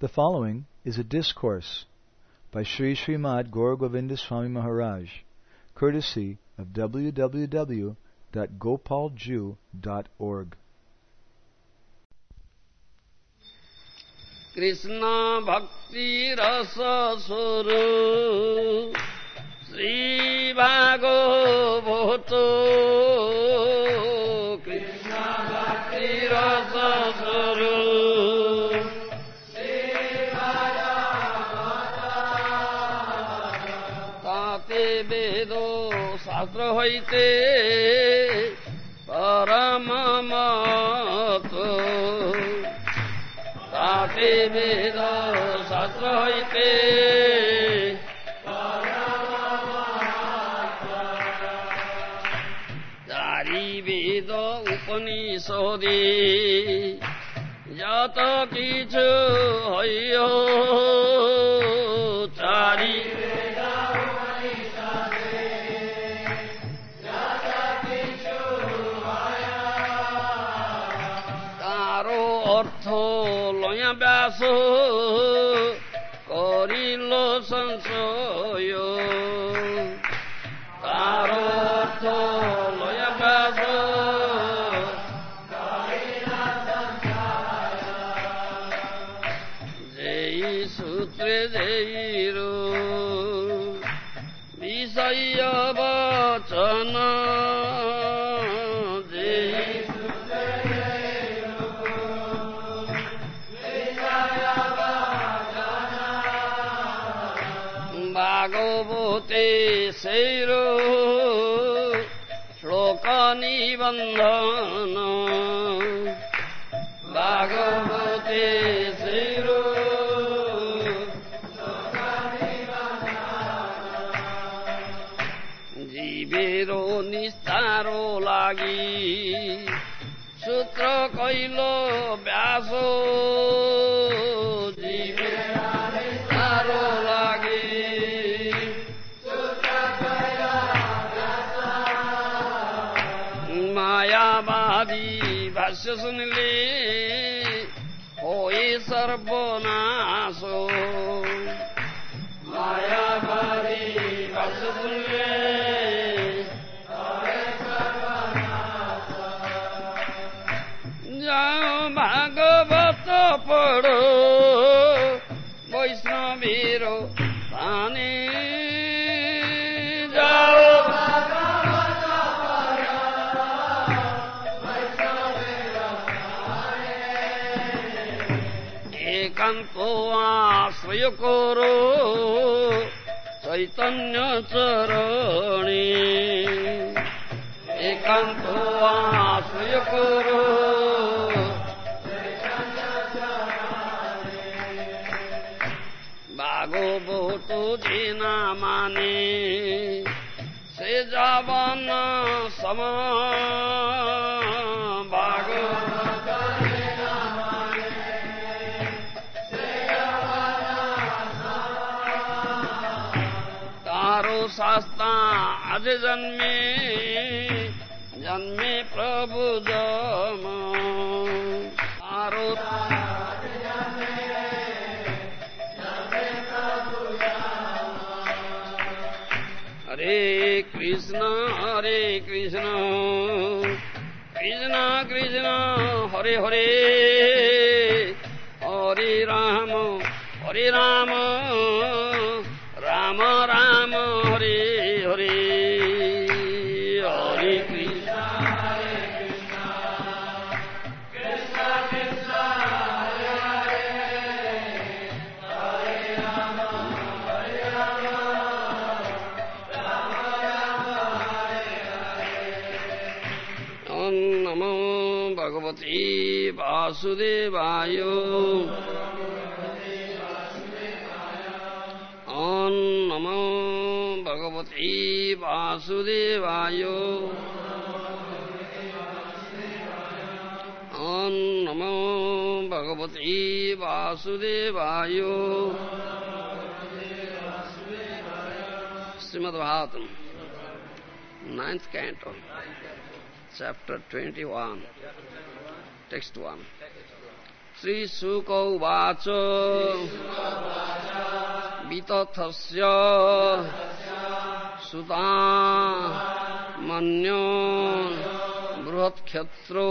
The following is a discourse by Sri Srimad Gauragovinda Swami Maharaj, courtesy of www.gopalju.org. Krishna Bhakti Rasa suru, Sri Bhagavato হইতে পরম মত তাতে বেদ শাস্ত্র হইতে বেদ উপনিষদে যত কিছু হইয় চারি अब्बास हो ಸೇರೋ ಶ್ಲೋಕ ನಿಬಂಧನ ಭಾಗವತೇ করো চৈতন্য চরণে একান্ত আশ্রয় করো ভাগবত যে না মানে সে যাবন সম আস্তা আজি জন্মে জন্মে প্ৰভু জম আৰু হৰে কৃষ্ণ হৰে কৃষ্ণ কৃষ্ণ কৃষ্ণ হৰে হৰে হৰি ৰাম হৰি ৰাম वासुदेवाय। ॐ नमो भगवते वासुदेवाय। ॐ नमो भगवते वासुदेवाय। Shrimad Bhagavatam ninth canto, chapter 21, text 1. श्रीशुक उवाच वितथस्य सुता मन्यो बृहत्क्षत्रो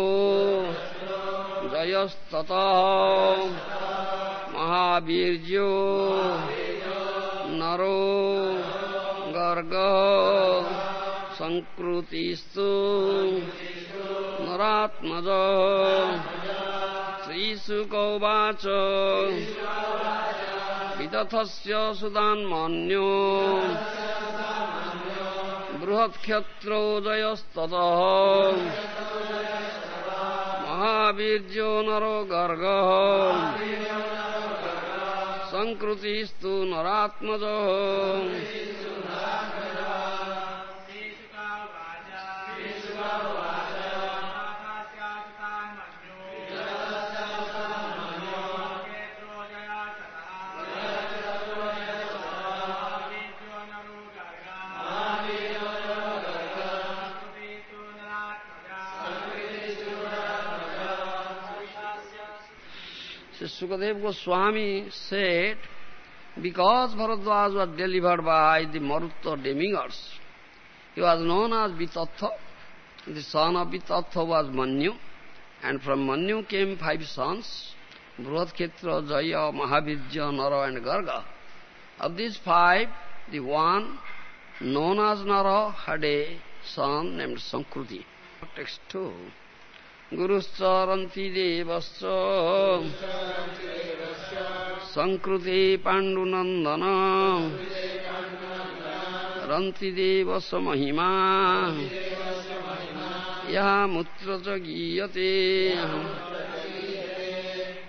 जयस्तत महावीर्यो नरो गर्ग सङ्कृतिस्तु नरात्मज श्रीशुकौवाच विदथस्य सुदान्मन्यो। बृहत्क्षत्रो जयस्ततः महावीर्यो नरो गर्गः। सङ्कृतिस्तु नरात्मजः। Sukadev Goswami said, because Bharadwaj was delivered by the Marutta demigods, he was known as Vitatha. The son of Vitatha was Manyu, and from Manyu came five sons, Bruhatkhetra, Jaya, Mahavirja, Nara and Garga. Of these five, the one known as Nara had a son named Sankruti. Text 2. गुरुश Rantideva संकृते रन्ति Rantideva महिमा। यहाँ मुत्र गीयते।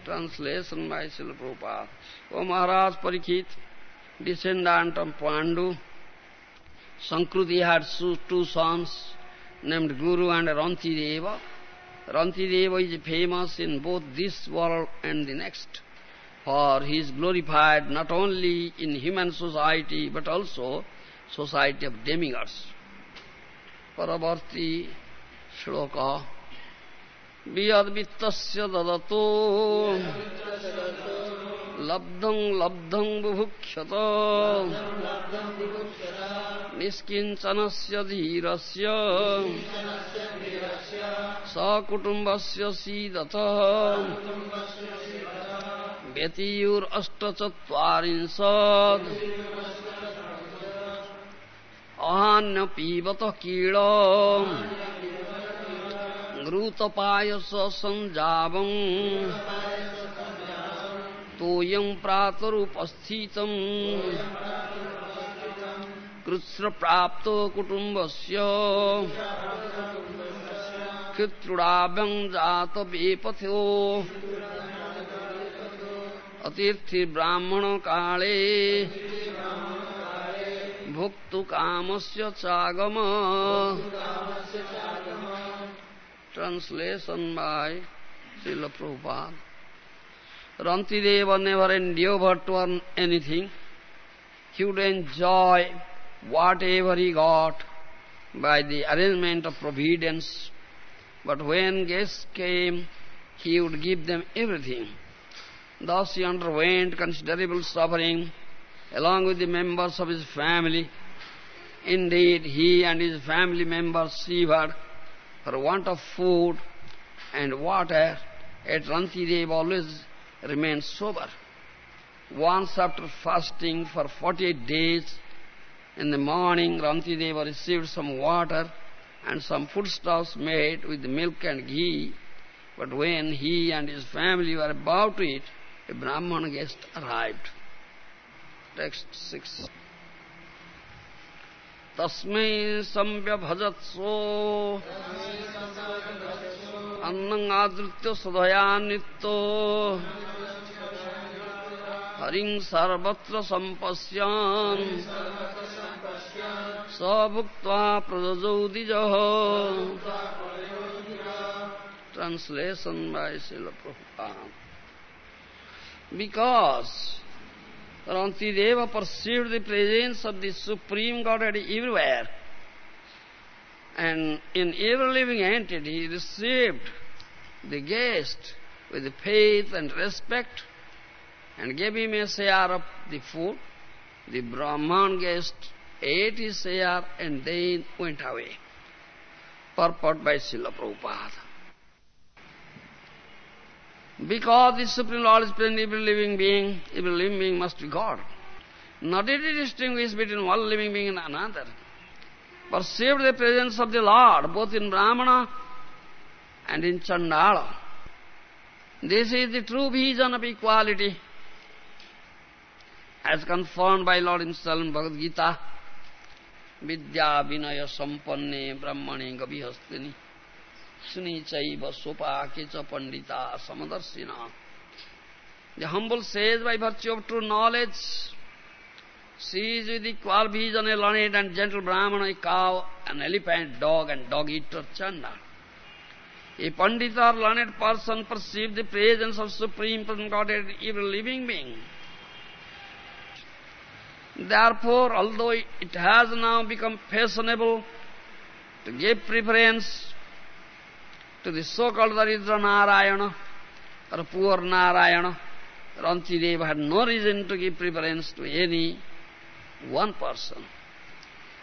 Translation my शिल्प O Maharaj Parikshit of Pandu Sankriti had सु two sons named Guru and Rantideva Rantideva is famous in both this world and the next, for he is glorified not only in human society but also society of demigods. Paravarti Shloka Viyadvittasya dadato labdhang labdhang bubhukshata निष्किञ्चनस्य धीरस्य सकुटुम्बस्य सीदथ व्यतीयुरष्टचत्वारिंशत् अहान्यपीबत कीड घृतपायस सञ्जावम् तोयं प्रातरुपस्थितम् कृत्स्रप्राप्तो कुटुम्बस्य क्षित्रुडाभ्यं जातवेपथ्यो अतीर्थि ब्राह्मणकाले भुक्तुकामस्य चागम Translation by Srila Prabhupada. Rantideva never endeavored to earn anything. He would enjoy whatever he got by the arrangement of providence. But when guests came, he would give them everything. Thus he underwent considerable suffering along with the members of his family. Indeed, he and his family members shivered for want of food and water. At Rantidev always remained sober. Once after fasting for 48 days, in the morning Rantideva received some water and some foodstuffs made with milk and ghee. But when he and his family were about to eat, a Brahman guest arrived. Text 6. तस्मै संव्यभजत्सो अन्नम् आदृत्य सदयान्वितो हरिं सर्वत्र सम्पश्यन् स भुक्त्वा प्रदजौ द्विजः Translation by Srila Prabhupada. Because Rantideva perceived the presence of the Supreme Godhead everywhere, and in every living entity he received the guest with faith and respect and gave him a share of the food. The Brahman guest ate his share and then went away. Purport by Srila Prabhupada. Because the Supreme Lord is present, every living being, every living being must be God. Not it is distinguished between one living being and another. Perceive the presence of the Lord, both in Brahmana and in Chandala. This is the true vision of equality, as confirmed by Lord himself in Bhagavad Gita. Sampanne brahmane gabihastini suni chaiva sopake cha pandita samadarsina. The humble says by virtue of true knowledge, sees with equal vision a learned and gentle brahmana, a cow, an elephant, dog and dog-eater chanda. A pandita or learned person perceives the presence of Supreme Person Godhead in every living being. Therefore, although it has now become fashionable to give preference to the so-called Daridra Narayana or poor Narayana, Rantideva had no reason to give preference to any one person.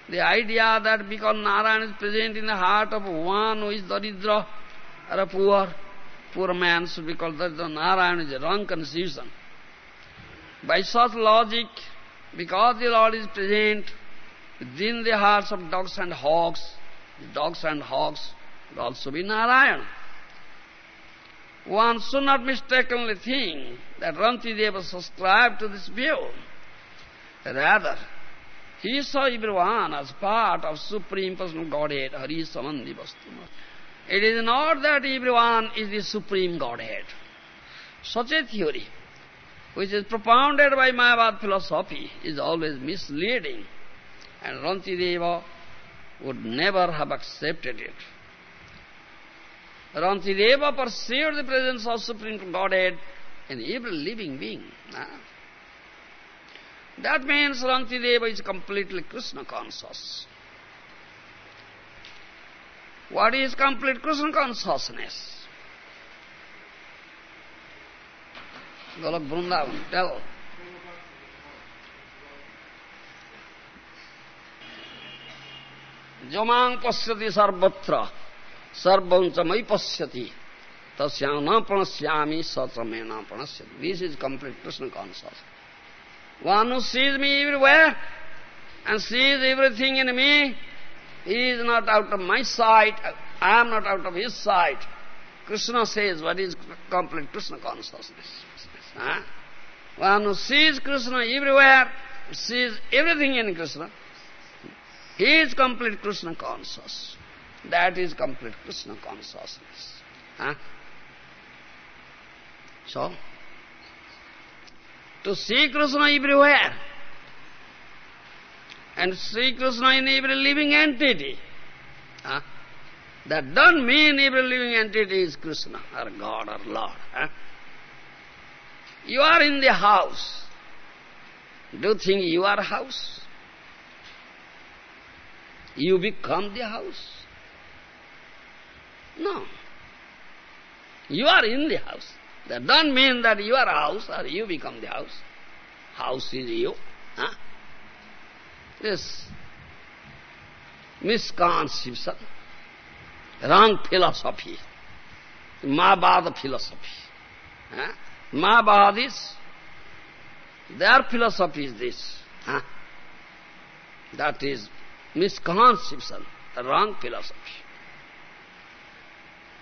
The idea that because Narayana is present in the heart of one who is Daridra or a poor, poor man should be called Daridra Narayana is a wrong conception. By such logic, because the Lord is present within the hearts of dogs and hogs, the dogs and hogs will also be Narayana. One should not mistakenly think that Rantideva subscribed to this view. Rather, he saw everyone as part of Supreme Personal Godhead, Hari Samandhi Vastuna. It is not that everyone is the Supreme Godhead. Such a theory, which is propounded by Mayavad philosophy, is always misleading, and Rantideva would never have accepted it. Rantideva perceived the presence of Supreme Godhead in every living being. That means Rantideva is completely Krishna conscious. What is complete Krishna consciousness? Golok Vrindavan, tell. Jamang pasyati sarvatra, sarvam chamai pasyati, tasyana pranasyami satramena pranasyati. This is complete Krishna consciousness. One who sees me everywhere and sees everything in me, he is not out of my sight, I am not out of his sight. Krishna says what is complete Krishna consciousness. Huh? One who sees Krishna everywhere, sees everything in Krishna, he is complete Krishna conscious. That is complete Krishna consciousness. Huh? So, to see Krishna everywhere and see Krishna in every living entity. Huh? That doesn't mean every living entity is Krishna or God or Lord. Huh? You are in the house. Do you think you are house? You become the house? No. You are in the house. That doesn't mean that you are house or you become the house. House is you. Huh? This misconception, wrong philosophy, Mayavad philosophy. Huh? Mayavadis, their philosophy is this. Huh? That is misconception, the wrong philosophy.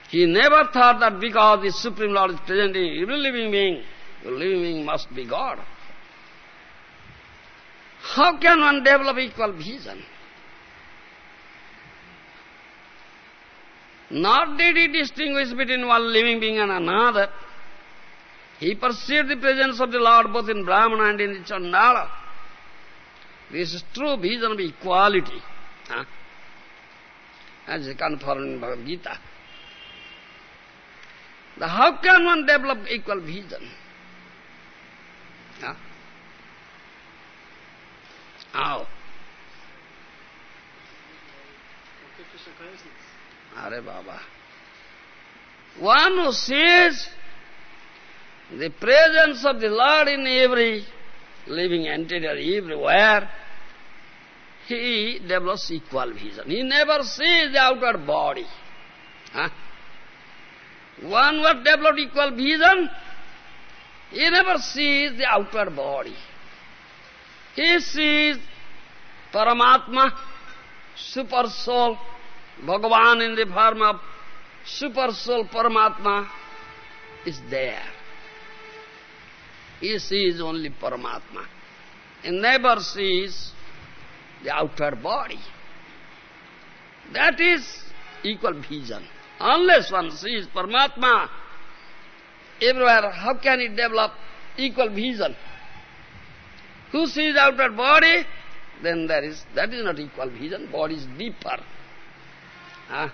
He never thought that because the Supreme Lord is present in every living being, the living being must be God. How can one develop equal vision? Not did he distinguish between one living being and another. He perceived the presence of the Lord both in Brahmana and in Chandala. This is true vision of equality. Huh? As confirmed in Bhagavad Gita. The how can one develop equal vision? Huh? How? Are Baba. One who sees the presence of the Lord in every living entity, everywhere, he develops equal vision. He never sees the outer body. Huh? One who develops equal vision, he never sees the outer body. He sees Paramatma, super soul, Bhagavan in the form of super soul Paramatma is there. He sees only Paramatma. He never sees the outer body. That is equal vision. Unless one sees Paramatma everywhere, how can he develop equal vision? Who sees outer body? Then there is, that is not equal vision, body is deeper. Huh?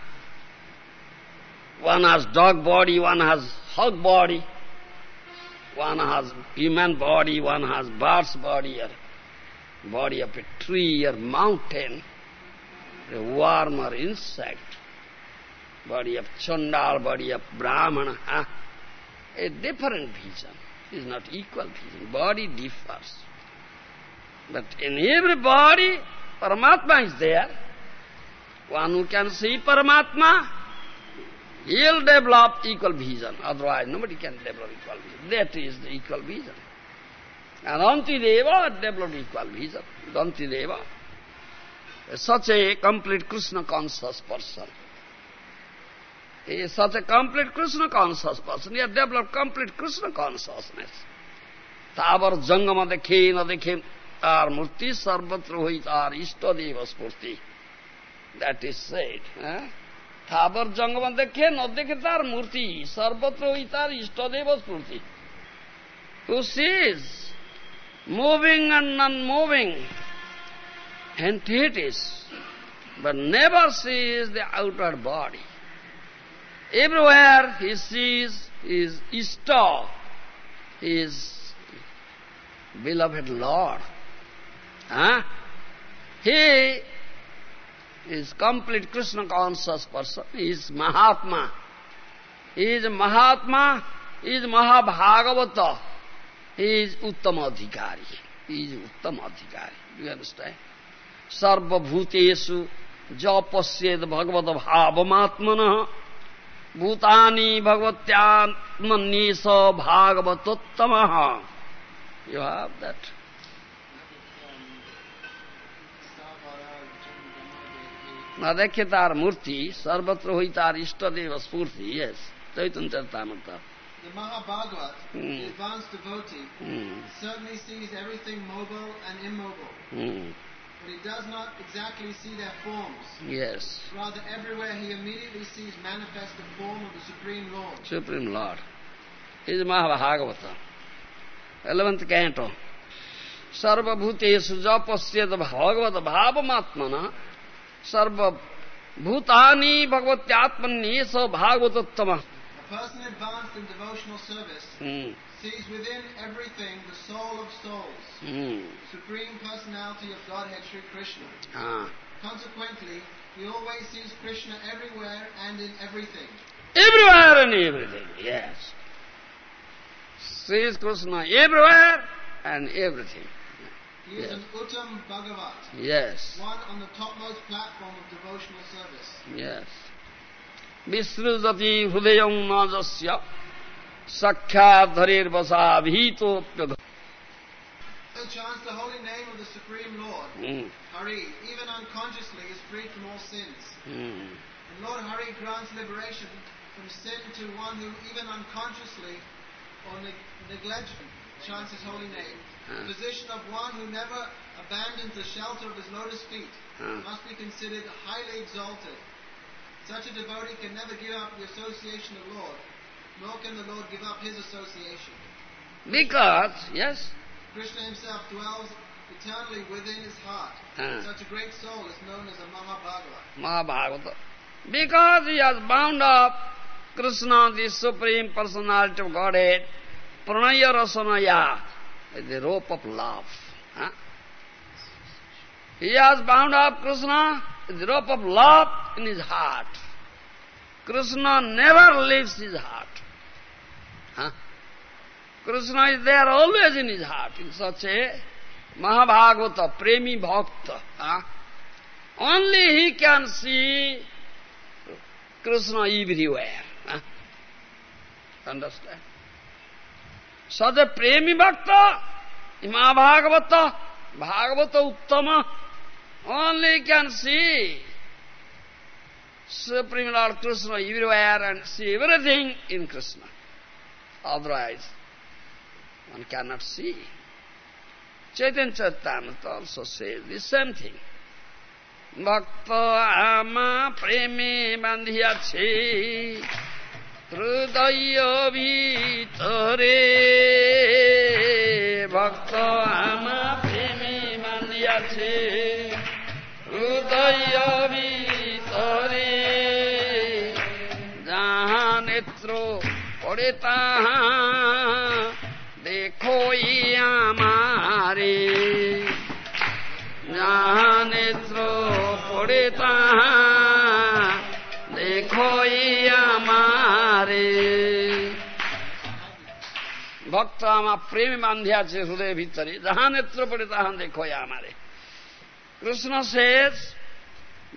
One has dog body, one has hog body, one has human body, one has bird's body, or body of a tree or mountain, a worm or insect, body of Chandal, body of Brahmana. Huh? A different vision is not equal vision. Body differs. But in every body, Paramatma is there. One who can see Paramatma, He'll develop equal vision, otherwise nobody can develop equal vision. That is the equal vision. And Antideva developed equal vision. Antideva, such a complete Krishna conscious person. He is such a complete Krishna conscious person. He has developed complete Krishna consciousness. Tavar jangama dekhe na dekhe tar murti sarvatra hoi tar ishtadeva spurti. That is said. Eh? তাবর জঙ্গম দেখে দেখে তার মূর্তি সর্বত্র হই তার ইষ্টদেব স্ফূর্তি who sees moving and non-moving entities, but never sees the outer body. Everywhere he sees his Ishta, his beloved Lord. Huh? He is complete Krishna conscious person. He is Mahatma. He is Mahatma. He is Mahabhagavata. He is Uttamadhikari. He is Uttamadhikari. Do you understand? Sarvabhutesu japasyed bhagavad bhavamatmana bhutani bhagavatyanmanisa bhagavatottamaha. You have that. Adekhe tar murti, sarvatra hoi tar ishtadeva spurti, yes. Chaitanya Charitamrita. The Mahabhagavat, mm. the advanced devotee, mm. certainly sees everything mobile and immobile. Mm. But he does not exactly see their forms. Yes. Rather, everywhere he immediately sees manifest the form of the Supreme Lord. Supreme Lord. is Mahabhagavata. Eleventh canto. Sarvabhutesu ja pasyata bhagavat bhavamaatmana sarva bhutani bhagavatyatmani sa bhagavatottama. A person advanced in devotional service Hmm. sees within everything the soul of souls, Hmm. Supreme Personality of Godhead Sri Krishna. Ah. Consequently, he always sees Krishna everywhere and in everything. Everywhere and everything, yes. Sees Krishna everywhere and everything. He is Yes. an Uttam Bhagavat, Yes, one on the topmost platform of devotional service. yes. Visrujati hridayam najasya sakhyat dharir vasabhito Who chants the holy name of the Supreme Lord, Hmm. Hari, even unconsciously is freed from all sins. Hmm. And Lord Hari grants liberation from sin to one who even unconsciously or neg- negligently chants his holy name. The position of one who never abandons the shelter of his lotus feet must be considered highly exalted. Such a devotee can never give up the association of Lord, nor can the Lord give up his association. Because, yes, Krishna himself dwells eternally within his heart. Such a great soul is known as a Mahabhagava. Mahabhagavata. Because he has bound up Krishna, the Supreme Personality of Godhead, pranaya rasanaya, the rope of love. Huh? He has bound up Krishna with the rope of love in his heart. Krishna never leaves his heart. Huh? Krishna is there always in his heart, in such a Mahabhagavata, Premi Bhakta. Huh? Only he can see Krishna everywhere. Huh? Understand? सद प्रेमी भक्त इमा भागवत भागवत उत्तम only can see Supreme Lord Krishna everywhere and see everything in Krishna. Otherwise, one cannot see. Chaitanya Chaitanata also says the same thing. Bhakta ama premi bandhyachi হৃদয় ভিতরে ভক্ত আমা প্রেমে বান্ধিয়াছে হৃদয় যাহা নেত্র পড়ে তাহা দেখো আমারে। যাহা নেত্র পড়ে তাহা ভক্ত আমার প্রেম বান্ধিয়াছে হৃদয় ভিতরে যাহা নেত্র পড়ে তাহা দেখো আমারে কৃষ্ণ শেষ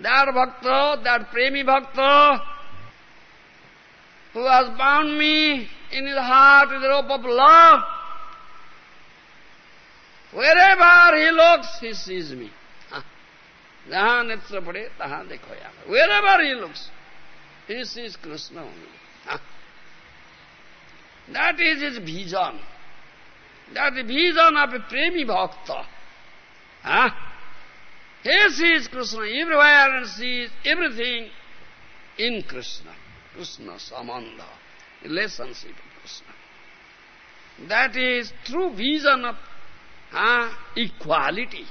that bhakta, that premi bhakta, who has bound me in his heart with the rope of love, wherever he looks, he sees me. Jahan netra pade, tahan dekho yama. Wherever he looks, he sees Krishna only. That is his vision. That vision of premi bhakta. Huh? He sees Krishna everywhere and sees everything in Krishna. Krishna Samanda, relationship of Krishna. That is true vision of uh, equality.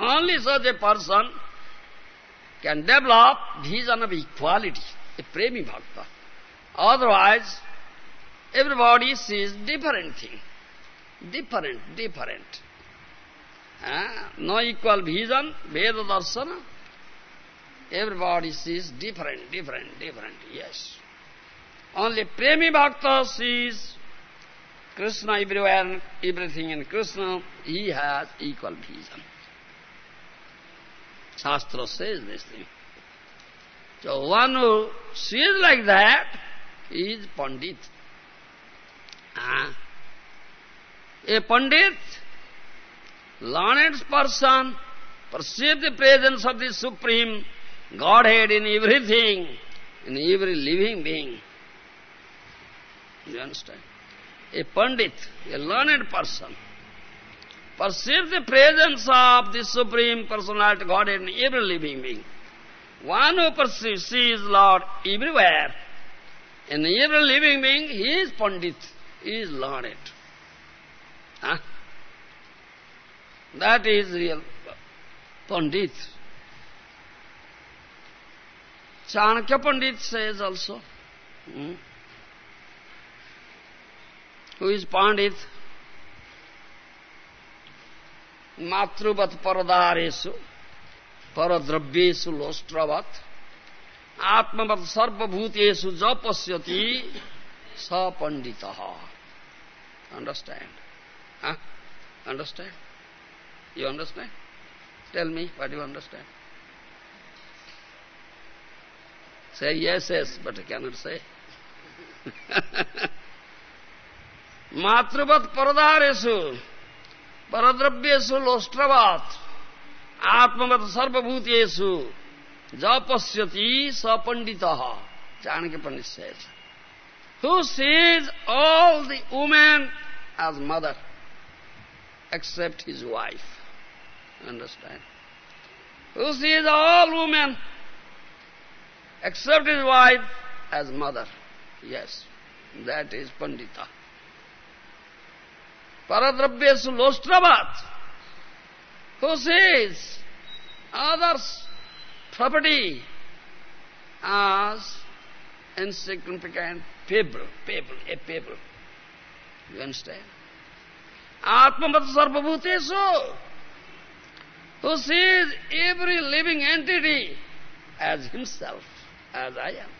Only such a person can develop vision of equality, a premi bhakta. Otherwise, everybody sees different thing. Different, different. No equal vision, Veda Darsana. Everybody sees different, different, different, yes. Only Premi Bhakta sees Krishna everywhere, everything in Krishna, he has equal vision. Shastra says this thing. So one who sees like that is Pandit. Ah. A Pandit, learned person, perceive the presence of the Supreme Godhead in everything, in every living being. You understand? A Pandit, a learned person, perceive the presence of the Supreme Personality Godhead in every living being. One who perceives, sees Lord everywhere, in every living being, he is Pandit, he is learned. Huh? That is real Pandit. Chanakya Pandit says also. Hmm? Who is Pandit? Matruvat paradaresu, paradravyesu lostravat, atmavat sarvabhutesu japasyati sa panditaha. Understand? Huh? Understand? You understand? Tell me, what do you understand? Say yes, yes, but I cannot say. Matruvat paradaresu, paradravyesu lostravat, atmavat sarvabhutesu, japasyati sapanditaha. Chanakya Pandit says. Who sees all the women as mother, except his wife. Understand? Who sees all women, except his wife, as mother. Yes, that is Pandita. Paradravyesu lostravat. Who sees others' property as insignificant pebble, pebble, a pebble. You understand? Atmavat sarvabhutesu. Who sees every living entity as himself, as I am.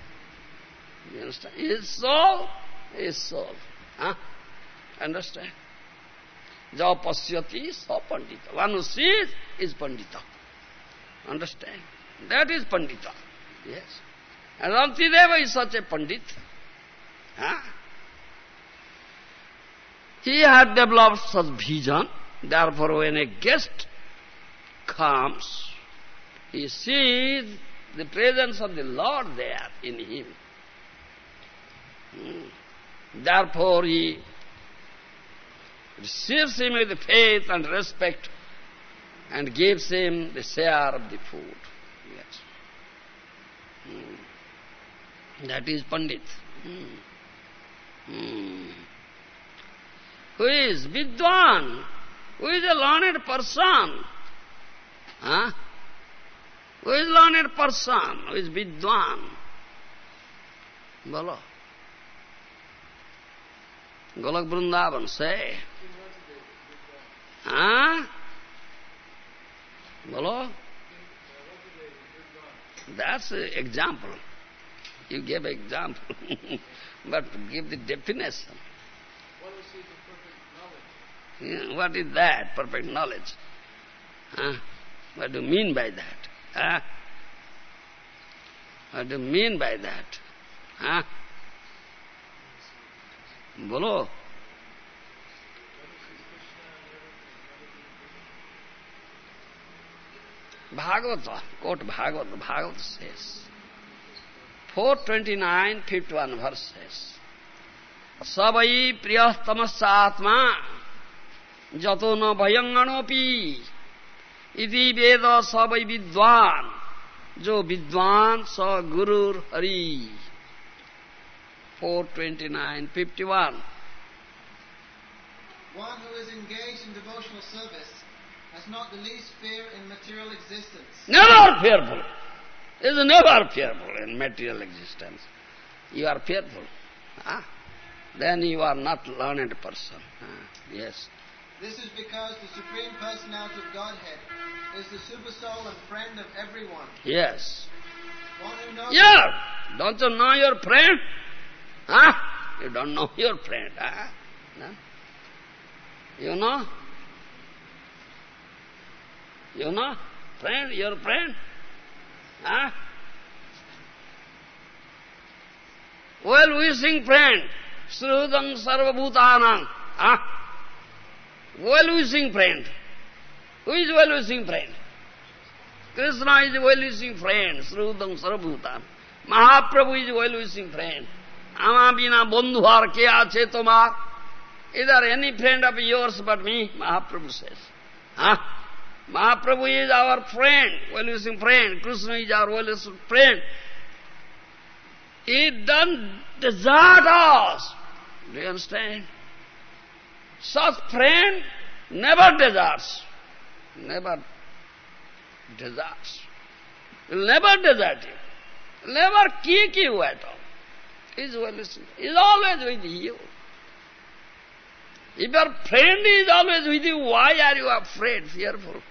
You understand? His soul is soul. Huh? Understand? Ja pasyati sa pandita. One who sees is pandita. Understand? That is pandita. Yes. And Rantideva is such a pandit. Huh? He had developed such vision, therefore when a guest comes, he sees the presence of the Lord there in him. Hmm. Therefore he receives him with faith and respect and gives him the share of the food. Hmm. That is Pandit. Hmm. Hmm. Who is Vidwan? Who is a learned person? Huh? Who is learned person? Who is Vidwan? Bolo. Golak Vrindavan, say. Huh? Bolo? That's an example. You gave example. but give the definition. what is it? perfect Yeah, what is that, perfect knowledge? Huh? What do you mean by that? Huh? What do you mean by that? Huh? Bolo. Bhagavata, quote Bhagavata, Bhagavata says, 429, 51 verses. Savai priyastamasatma jato na bhayanganopi iti veda savai vidwan jo vidwan sa gurur hari 429, 51. One who is engaged in devotional service has not the least fear in material existence. Never fearful. Is never fearful in material existence. You are fearful. Ah? Then you are not learned person. Ah, yes. This is because the Supreme Personality of Godhead is the supersoul and friend of everyone. Yes. One who knows Yeah. Don't you know your friend? Huh? You don't know your friend. Huh? No? You know? You know? Friend, your friend? Huh? Well-wishing friend. Srudam sarvabhutanam. Huh? Well-wishing friend. Who is well-wishing friend? Krishna is a well-wishing friend. Srudam sarvabhutanam. Mahaprabhu is a well-wishing friend. আমার বিনা বন্ধু আর কে আছে তোমার Is there any friend of yours but me? Mahaprabhu says. Mahaprabhu is our friend, well-wishing friend. Krishna is our well-wishing friend. He doesn't desert us. Do you understand? Such friend never deserts. Never deserts. Will never desert you. Never kick you at all. He's well listening. He's always with you. If your friend is always with you, why are you afraid, fearful?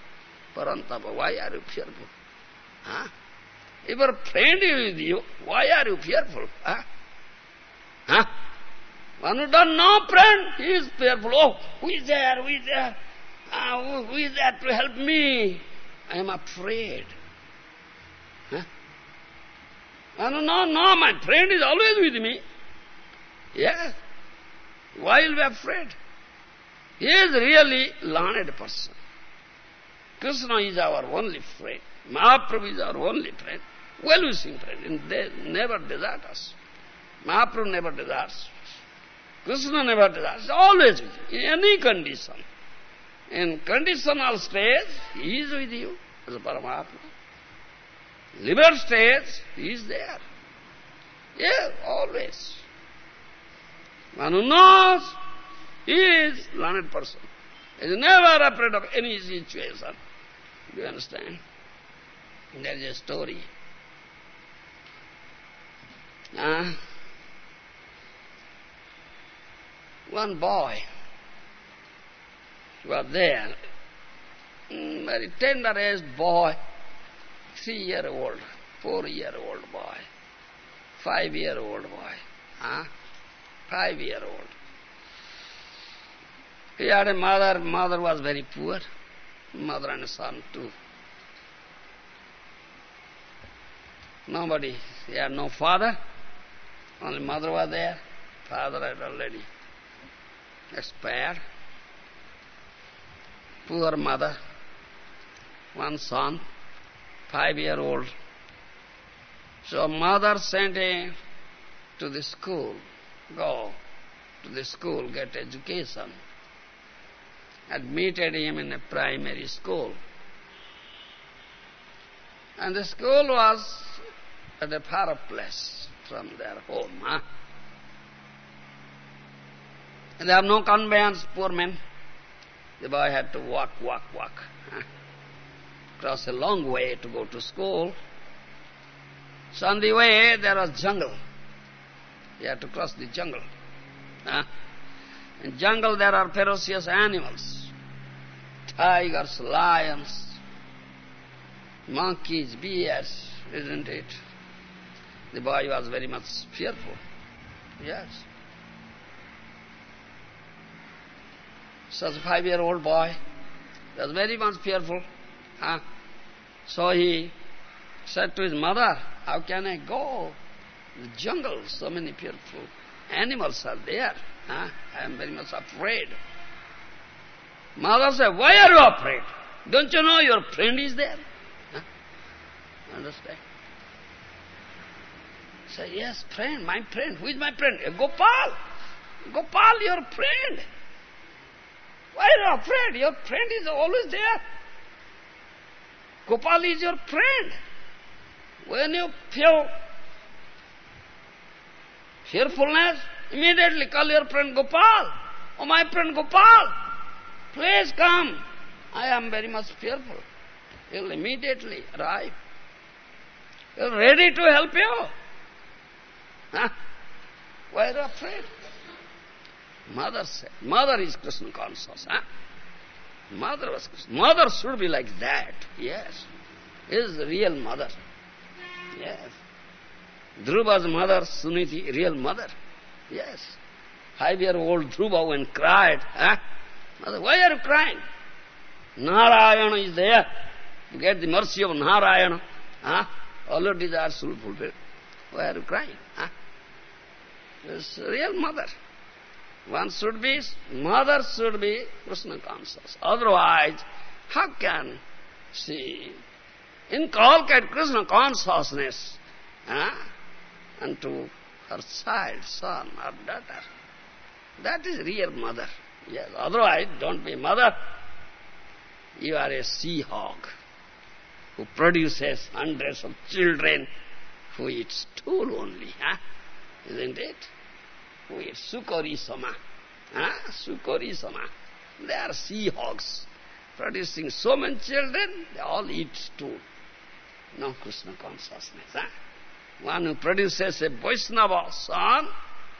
Parantapa, why are you fearful? Huh? If your friend is with you, why are you fearful? Huh? Huh? One who doesn't know friend, he is fearful. Oh, who is there? Who is there? Ah, who, is there to help me? I am afraid. Huh? No, no, no, no, my friend is always with me. Yes. Why will be afraid? He is really learned person. Krishna is our only friend. Mahaprabhu is our only friend. Well-wishing friend. And they never desert us. Mahaprabhu never deserts. Krishna never deserts. Always with you. In any condition. In conditional state, he is with you as a Paramatma. Liver state, he is there. Yes, always. One who knows, he is learned person. He is never afraid of any situation. You understand? There is a story. Uh, one boy was there, mm, very tender-aged boy, three-year-old, four-year-old boy, five-year-old boy, huh? five-year-old. He had a mother, mother was very poor, mother and son too. Nobody, he had no father, only mother was there, father had already expired. Poor mother, one son, five-year-old. So mother sent him to the school, go to the school, get education. Admitted him in a primary school. And the school was at a far place from their home. Huh? And they have no conveyance, poor men. The boy had to walk, walk, walk. Huh? Cross a long way to go to school. So on the way there was jungle. He had to cross the jungle. Huh? In jungle there are ferocious animals. Tigers, lions, monkeys, bears, isn't it? The boy was very much fearful. Yes. Such a five-year-old boy was very much fearful. Huh? So he said to his mother, how can I go? The jungle, so many fearful animals are there. Huh? I am very much afraid. Mother said, why are you afraid? Don't you know your friend is there? Huh? Understand? Say, yes, friend, my friend. Who is my friend? Eh, Gopal. Gopal, your friend. Why are you afraid? Your friend is always there. Gopal is your friend. When you feel fearfulness, immediately call your friend Gopal. Oh, my friend Gopal, please come. I am very much fearful. He'll immediately arrive. He's ready to help you. Huh? Why are you afraid? Mother said, mother is Krishna conscious. Huh? Mother was Krishna. Mother should be like that. Yes. Is real mother. Yes. Dhruva's mother, Suniti, real mother. Yes. Five-year-old Dhruva went cried. Huh? Why are you crying? Narayana is there. You get the mercy of Narayana. Huh? All your desires will fulfill. Why are you crying? Huh? It's real mother. One should be, mother should be Krishna conscious. Otherwise, how can she inculcate Krishna consciousness huh, unto her child, son or daughter? That is real mother. Yes, otherwise, don't be mother. You are a sea hog who produces hundreds of children who eat stool only, huh? isn't it? Who eat sukori sama, huh? sukori sama. They are sea hogs producing so many children, they all eat stool. No Krishna consciousness. Huh? One who produces a Vaishnava son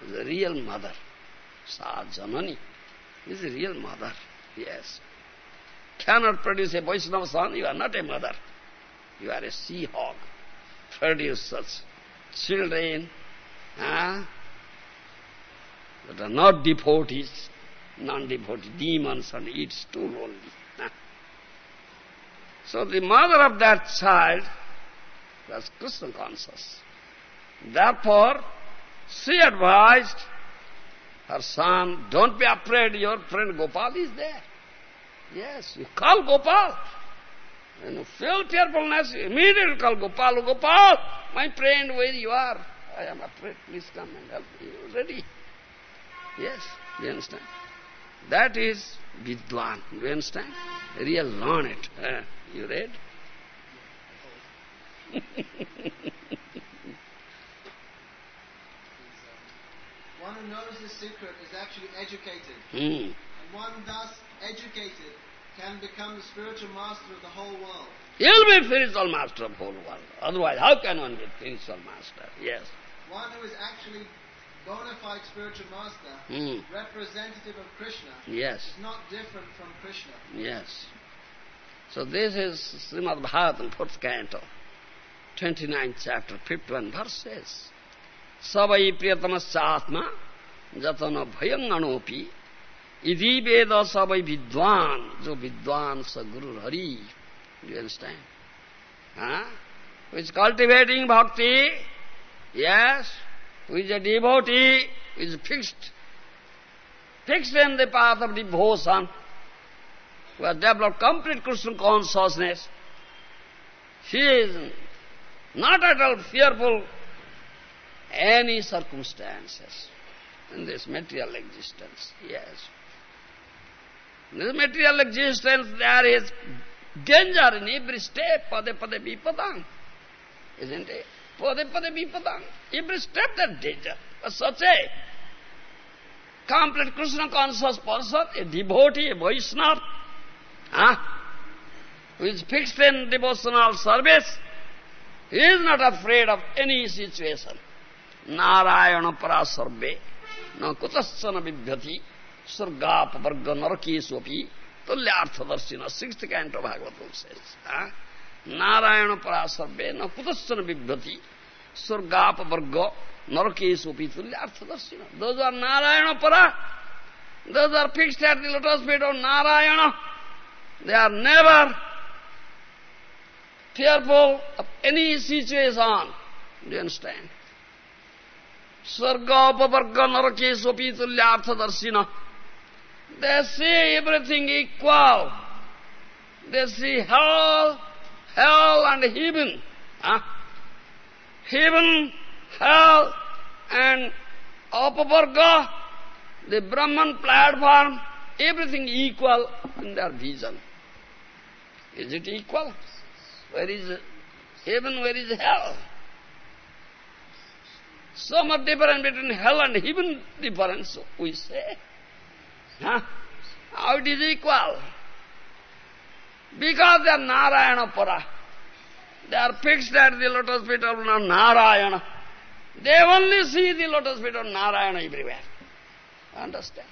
is a real mother. Sa Janani is a real mother. Yes. Cannot produce a Vaishnava son, you are not a mother. You are a sea hog. Produce such children huh, that are not devotees, non-devotee demons and eat stool only. So the mother of that child was Krishna conscious. Therefore, she advised her son, don't be afraid, your friend Gopal is there. Yes, you call Gopal. When you feel fearfulness, immediately call Gopal. Gopal, my friend, where you are? I am afraid, please come and help me. You ready? Yes, you understand? That is Vidwan, you understand? Real learned. Uh, you read? One who knows the secret is actually educated. Hmm. And one thus educated can become the spiritual master of the whole world. He'll be spiritual master of the whole world. Otherwise, how can one be spiritual master? Yes. One who is actually bona fide spiritual master, Hmm. representative of Krishna, Yes. is not different from Krishna. Yes. So this is Srimad Bhagavatam, fourth canto, 29th chapter, 51 verses. सबै प्रियतमश्च आत्मा जतन भयङ अणोपी यदि वेद सबै विद्वान जो विद्वान स गुरु Hari you understand is cultivating bhakti yes is a devotee is fixed fixed in the path of devotion who has developed complete Krishna consciousness. She is not at all fearful any circumstances in this material existence, yes. In this material existence there is danger in every step, pade pade vipadam, isn't it? Pade pade vipadam, every step there danger. But such a complete Krishna conscious person, a devotee, a Vaishnava, huh? who is fixed in devotional service, he is not afraid of any situation. Narayana parasarve, na kutasana vibhyati, surgap varga narakesopi, tulyarthadarshina, sixth canto Bhagavatam says. Huh? Narayana parasarve, na kutasana vibhyati, surgap varga narakesopi, tulyarthadarshina. Those are Narayana para, those are fixed at the lotus feet of Narayana. They are never fearful of any situation. Do you understand? Sarga upavarga narake sopi tulyartha darshina. They see everything equal. They see hell, hell and heaven. Heaven, hell and upavarga, the Brahman platform, everything equal in their vision. Is it equal? Where is heaven, where is hell? So much difference between hell and heaven difference, we say. Huh? How it is equal? Because they are Narayana Para. They are fixed at the lotus feet of Narayana. They only see the lotus feet of Narayana everywhere. Understand?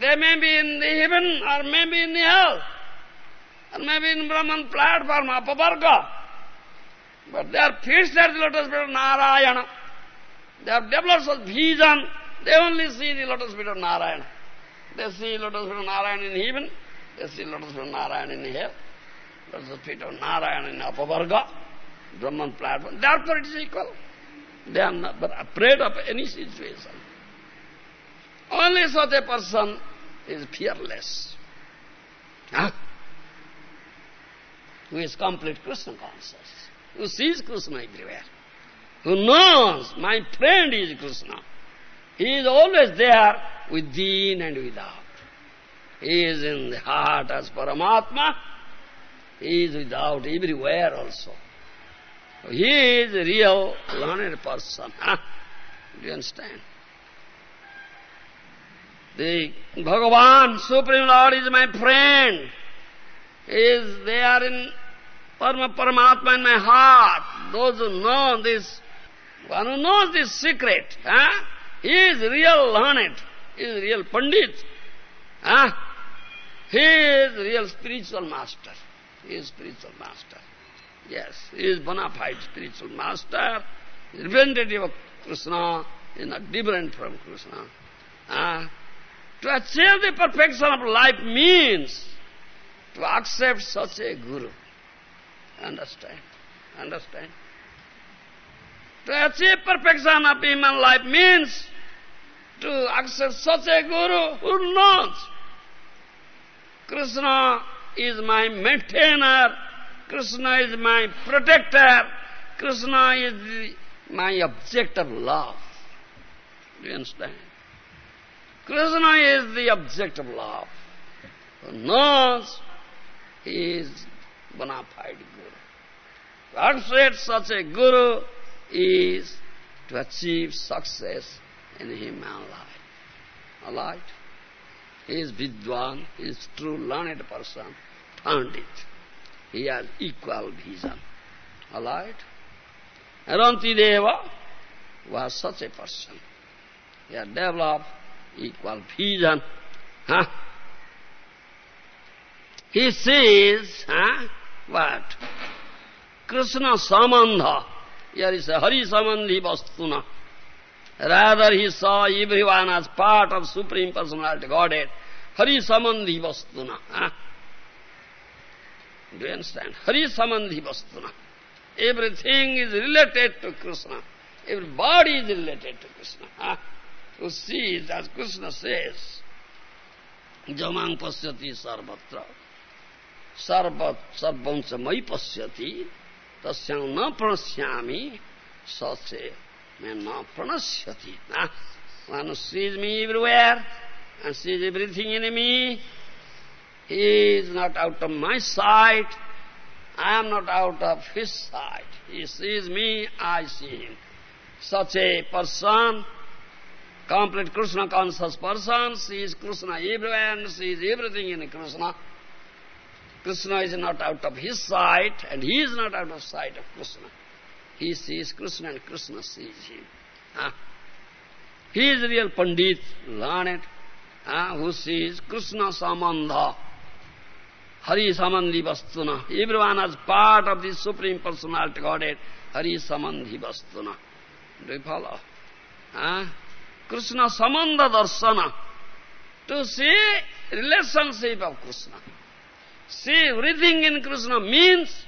They may be in the heaven or maybe in the hell or maybe in Brahman platform, Apavarga. But they are fixed at the lotus feet of Narayana. They have developed such vision, they only see the lotus feet of Narayana. They see lotus feet of Narayana in heaven, they see lotus feet of Narayana in hell, lotus feet of Narayana in Apavarga, Brahman platform. Therefore it is equal. They are not but afraid of any situation. Only such a person is fearless. Huh? Who is complete Krishna conscious, who sees Krishna everywhere, who knows my friend is Krishna. He is always there within and without. He is in the heart as Paramatma. He is without everywhere also. He is a real learned person. Huh? Do you understand? The Bhagavan, Supreme Lord, is my friend. He is there in Parama Paramatma in my heart. Those who know this, one who knows this secret, huh? he is real learned, he is real Pandit. Huh? He is real spiritual master. He is spiritual master. Yes, he is bona fide spiritual master, representative of Krishna, is not different from Krishna. Uh, to achieve the perfection of life means to accept such a guru. Understand? Understand? To achieve perfection of human life means to accept such a guru who knows Krishna is my maintainer, Krishna is my protector, Krishna is my object of love. Do you understand? Krishna is the object of love. Who knows he is bona fide To such a guru is to achieve success in human life. All right? He is Vidwan, he is true learned person, Pandit. He has equal vision. All right? Aranti Deva was such a person. He had developed equal vision. Huh? He sees, huh? what? Krishna सामंध यार इसे हरि संबंधी ही वस्तु ना। Rather he सा इब्रिवान as part of supreme personality Godhead Hari संबंध ही वस्तु ना डू अंडरस्टैंड हरि संबंध वस्तु ना। Everything is related to Krishna. Everybody is related to Krishna to see is as Krishna sees जमांग पश्यति सर्वत्र। सर्व सर्वंश मई पश्यती। Tasyam na pranasyami. Sache me na pranasyati. Huh? One who sees me everywhere and sees everything in me, he is not out of my sight. I am not out of his sight. He sees me, I see him. Such a person, complete Krishna conscious person, sees Krishna everywhere and sees everything in Krishna. Krishna is not out of his sight, and he is not out of sight of Krishna. He sees Krishna and Krishna sees him. He is real Pandit, learned, uh, who sees Krishna Samandha. Hari Samandhi Vastuna. Everyone as part of the Supreme Personality Godhead. Hari Samandhi Vastuna. Do you follow? Krishna Samandha Darsana. To see relationship of Krishna. See everything in Krishna means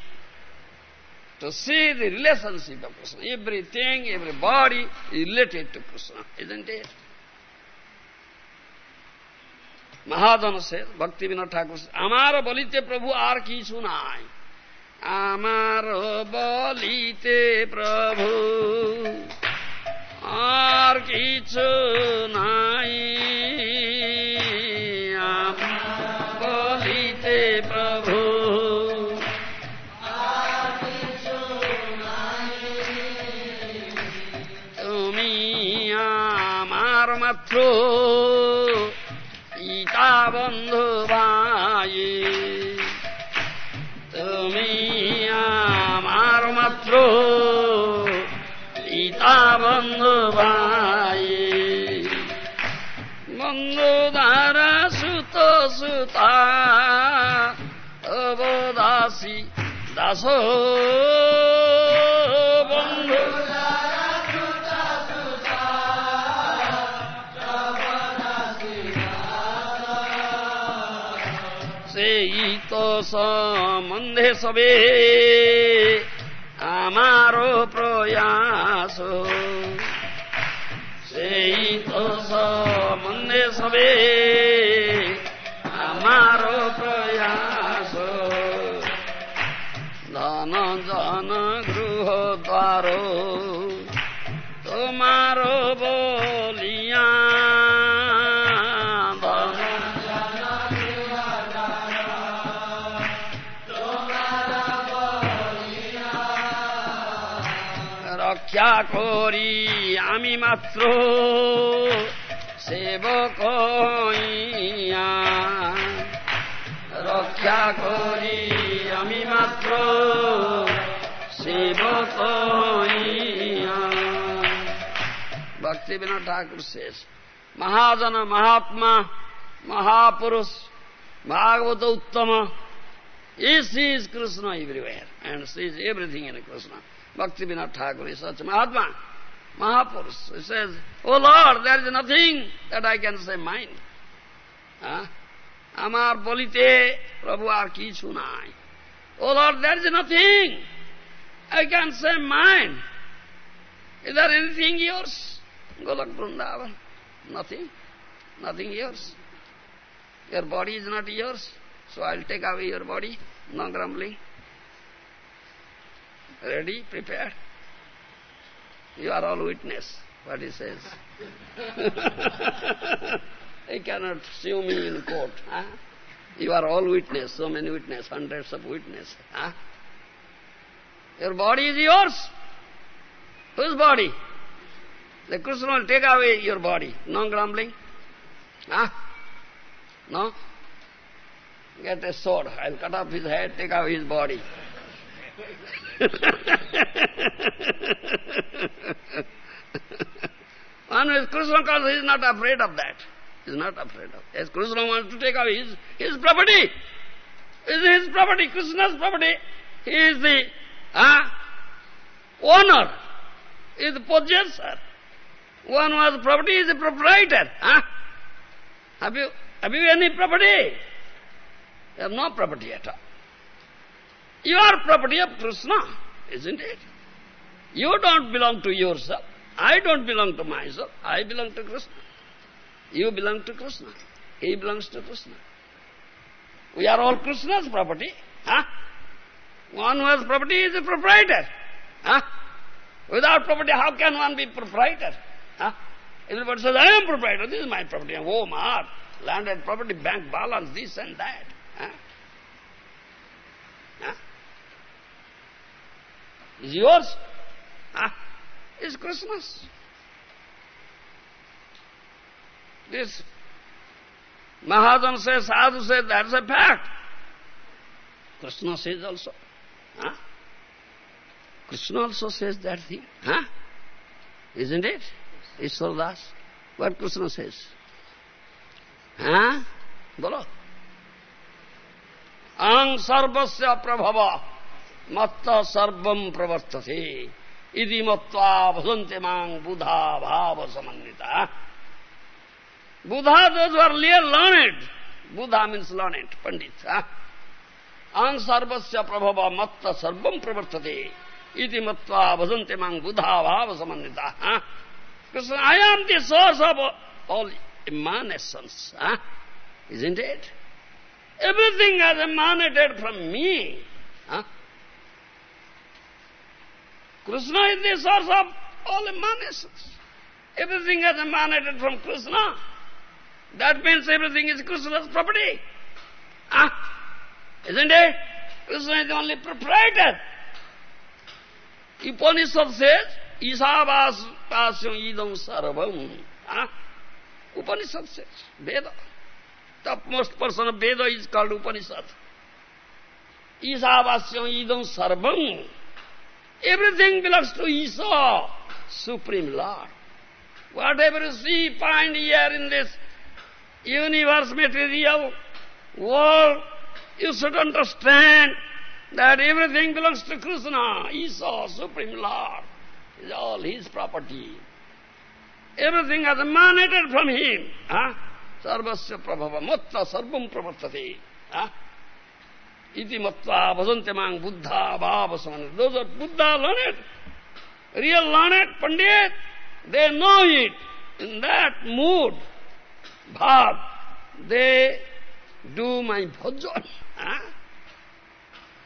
to see the relationship of Krishna. Everything, everybody is related to Krishna, isn't it? মহাজন সে ভক্তি বিনোদ ঠাকুর আমার বলিতে প্রভু আর কিছু নাই আমার বলিতে প্রভু আর কিছু নাই ইটা বন্ধু ভাই, তুমি আমার মাত্র। ইটা বন্ধু ভাই, বন্ধু দ্বারা সুত সুতা অবদাসী দাস। সম্বন্ধে সবে আমারও প্রয়াস সেই তো সম্বন্ধে সবে আমারও প্রয়াস ধন জন গৃহ দ্বার তোমার বলিয়া করি আমি মাত্র, সেবক রক্ষা করি আমি মাত্র, সেবক ভক্তিবিনোদ ঠাকুর শেষ। মহাজন, মহাত্মা, মহাপুরুষ, ভাগবত উত্তম is is Krishna everywhere and sees is everything in Krishna Bhakti Vinod Thakur is such Mahatma, Mahapurush. He says, Oh Lord, there is nothing that I can say mine. Amar bolite prabhu ar kichu nai. Oh Lord, there is nothing I can say mine. Is there anything yours? Golok Vrindavan. Nothing. Nothing yours. Your body is not yours, so I'll take away your body. No grumbling. Ready? Prepared? You are all witness what he says. they cannot sue me in court. Huh? You are all witness, so many witness, hundreds of witness. Huh? Your body is yours. Whose body? The Krishna will take away your body. No grumbling. Huh? No? Get a sword. I'll cut off his head, take out his body. One who is Krishna conscious, he is not afraid of that. He is not afraid of As Krishna wants to take away his, his property. It is his property, Krishna's property. He is the uh, owner. He is the possessor. One who has property is the proprietor. Huh? Have you, have you any property? You have no property at all. You are property of Krishna, isn't it? You don't belong to yourself. I don't belong to myself. I belong to Krishna. You belong to Krishna. He belongs to Krishna. We are all Krishna's property. Huh? One who has property is a proprietor. Huh? Without property, how can one be proprietor? Huh? Everybody says, I am proprietor, this is my property, home, oh art, landed property, bank balance, this and that. Huh? Huh? Is yours? Ah, huh? Is Krishna's. This Mahajan says, Sadhu says, that's a fact. Krishna says also. Huh? Krishna also says that thing. Huh? Isn't it? Ishwar What Krishna says? Huh? Bolo. Ang sarvasya prabhava matta sarvam pravartate iti mattva bhajante mang buddha bhava samannita. Buddha, those who are learned. Buddha means learned, Pandit. Huh? Ang sarvasya prabhava matta sarvam pravartate iti mattva bhajante mang buddha bhava samannita. Huh? Because I am the source of all emanations. Huh? Isn't it? Everything has emanated from me. Huh? Krishna is the source of all emanations. Everything has emanated from Krishna. That means everything is Krishna's property. Huh? Isn't it? Krishna is the only proprietor. Upanishad says, Isavasyam idam sarvam. Huh? Upanishad says, Veda. Topmost person of Veda is called Upanishad. Isavasyam idam sarvam. Everything belongs to Isa, Supreme Lord. Whatever you see, find here in this universe material world, you should understand that everything belongs to Krishna, Isa, Supreme Lord. It's all his property. Everything has emanated from him. Huh? Sarvasya prabhava matta sarvam pravartate. Huh? Iti mattva bhajante mang buddha bhava. Those are Buddha learned, real learned Pandit. They know it. In that mood, bhav, they do my bhajan. Huh?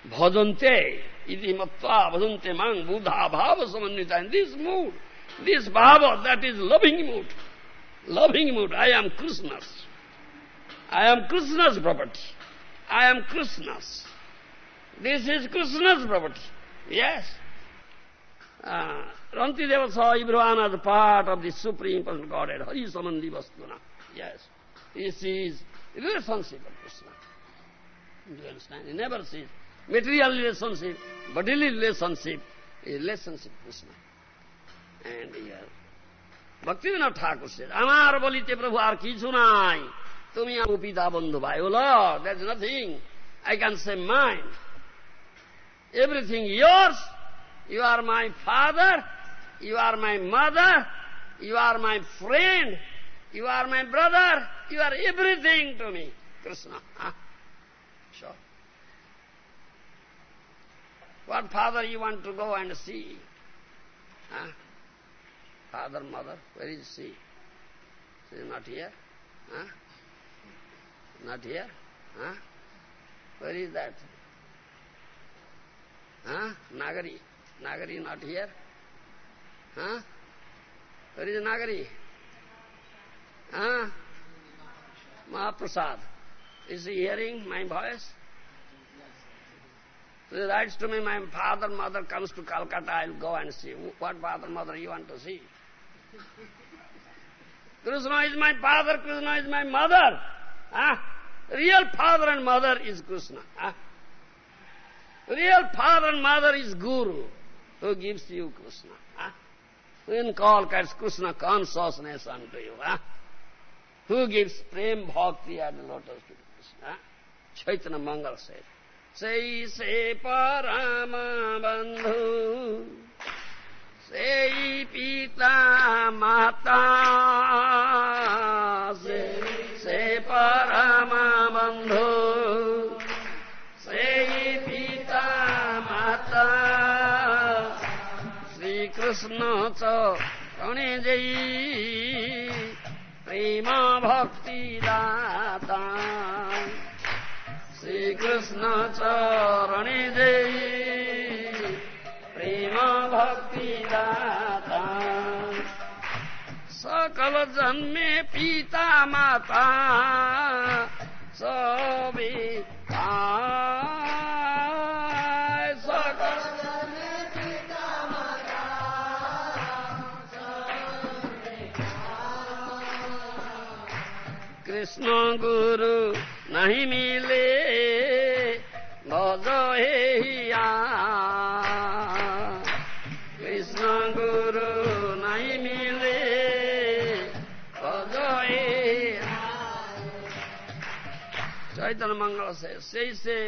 Bhajante, iti mattva bhajante mang buddha bhava samannita. In this mood, this bhava, that is loving mood. Loving mood. I am Krishna's. I am Krishna's property. I am Krishna's. This is Krishna's property. Yes. Uh, Rantideva saw is the part of the Supreme Person Godhead, Hari Samandi Vastuna. Yes. This is relationship of Krishna. Do you understand? He never sees material relationship, bodily relationship, relationship Krishna. And here, Bhaktivinoda Thakur says, Amar bolite prabhu ar kichu. Tumi upida bandhu bhai. Oh Lord, there's nothing I can say mine. Everything yours. You are my father. You are my mother. You are my friend. You are my brother. You are everything to me. Krishna. Sure. What father you want to go and see? Father, mother, where is she? She not here. Not here? Huh? Where is that? Huh? Nagari. Nagari not here? Huh? Where is Nagari? Huh? Mahaprasad. Is he hearing my voice? He writes to me, my father, mother comes to Calcutta, I'll go and see. What father, mother you want to see? Krishna is my father, Krishna is my mother. Ah, real father and mother is Krishna. Huh? Real father and mother is Guru, who gives you Krishna. Ah, huh? Who inculcates Krishna consciousness unto you. Huh? Who gives prem bhakti and lotus to Krishna. Chaitanya Mangal said, Sei se parama bandhu, sei pita mata, sei সে পরমা বন্ধু সেই পিতা মাতা শ্রীকৃষ্ণ চরণে যেই প্রেম ভক্তি দাতা শ্রীকৃষ্ণ চরণে যেই প্রেম ভক্তি দাতা सकल जन्मे पिता माता सबै सकल कृष्ण गुरु नहीं मिले मंगल से से से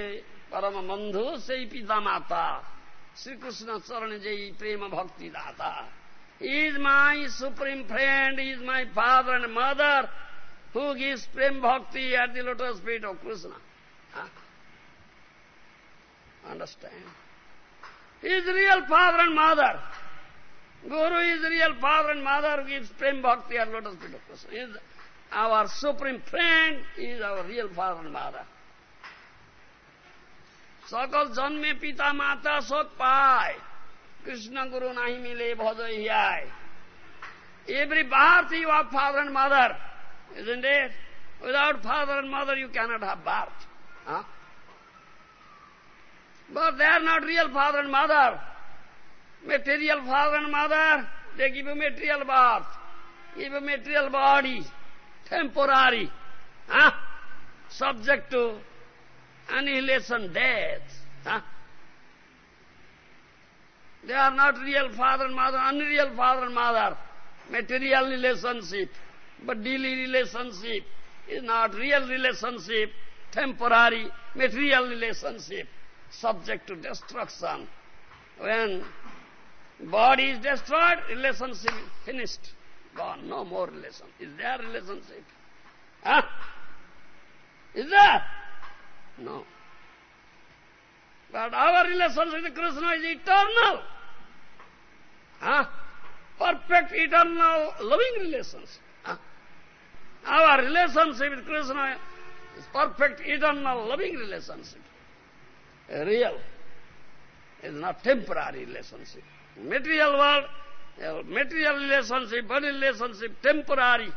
परम बंधु से ही पिता माता श्री कृष्ण चरण जयी प्रेम भक्ति दाता is my supreme friend is my father and mother who gives prem bhakti at the lotus feet of Krishna. Huh? Understand? His real father and mother. Guru is real father and mother who gives prem bhakti at lotus feet of Krishna. He is our supreme friend, he is our real father and mother. সকল জন্মে পিতা মাতা সব পায় কৃষ্ণ গুরু নাহি মিলে ভজ হিয়ায় Every birth you have father and mother, isn't it? Without father and mother you cannot have birth. Huh? But they are not real father and mother. Material father and mother, they give you material birth, give you material body, temporary, huh? subject to annihilation, death. Huh? They are not real father and mother, unreal father and mother. Material relationship, but daily relationship is not real relationship, temporary material relationship, subject to destruction. When body is destroyed, relationship is finished, gone, no more relation. Is there relationship? Huh? Is there? No. But our relationship with Krishna is eternal. Huh? Perfect, eternal, loving relationship. Huh? Our relationship with Krishna is perfect, eternal, loving relationship. Real. It's not temporary relationship. Material world, material relationship, body relationship, temporary.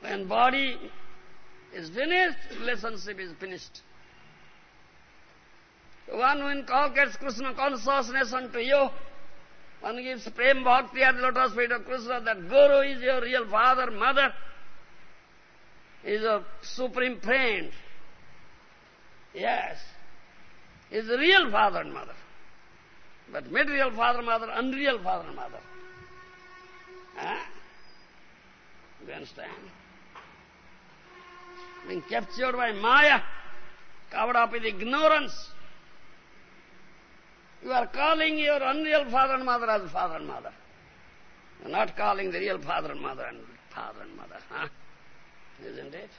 When body is finished, relationship is finished. One who inculcates Krishna consciousness unto you, one gives prem bhakti at lotus feet of Krishna, that Guru is your real father, mother, is a supreme friend. Yes, is the real father and mother. But material father, and mother, unreal father, and mother. Huh? You understand? Being captured by Maya, covered up with ignorance. You are calling your unreal father and mother as father and mother. You are not calling the real father and mother and father and mother, huh? Isn't it?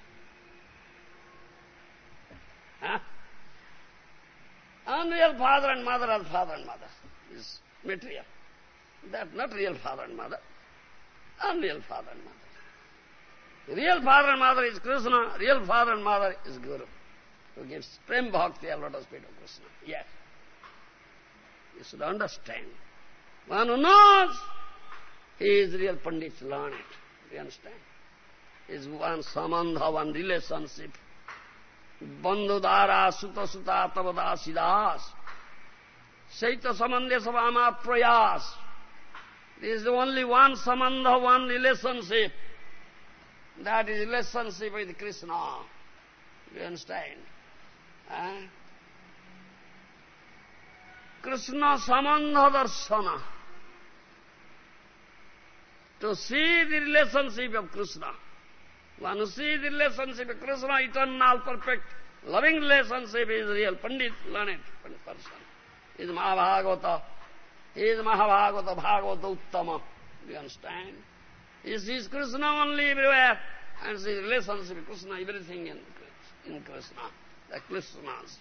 Huh? Unreal father and mother as father and mother is material. That's not real father and mother. Unreal father and mother. Real father and mother is Krishna, real father and mother is Guru. Who gives Prem Bhakti a lotus feet of Krishna. Yes. You should understand. One who knows, he is real Pandit, learn it. Do you understand? Is one samandha, one relationship. Bandhudara suta suta tavada siddhas. Saita samandhe savama prayas. the only one samandha, one relationship. That is relationship with Krishna. You understand? Huh? Krishna samandha darshana. To see the relationship of Krishna. One who sees the relationship of Krishna, eternal, perfect, loving relationship is real. Pandit, learned person. He Is Mahabhagavata. He is Mahabhagavata, Bhagavata Uttama. Do you understand? He sees Krishna only everywhere and sees relationship with Krishna, everything in, in Krishna, the Krishnas.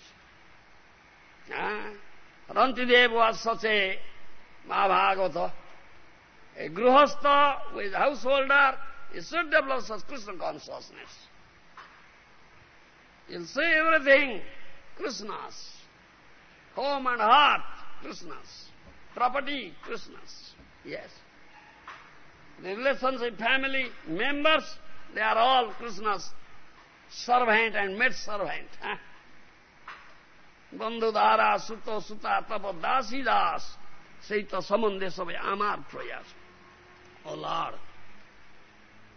Ah? Rantidev was such a Mahabhagavata. A Gruhastha a householder, he should develop such Krishna consciousness. He'll see everything Krishna's. Home and heart, Krishna's. Property, Krishna's. Yes The relationship, family, members, they are all Krishna's servant and maid servant. Huh? বন্ধুধারা সুত সুতা তপ দাসী দাস সেই তো সম্বন্ধে সবে আমার প্রয়াস ও Lord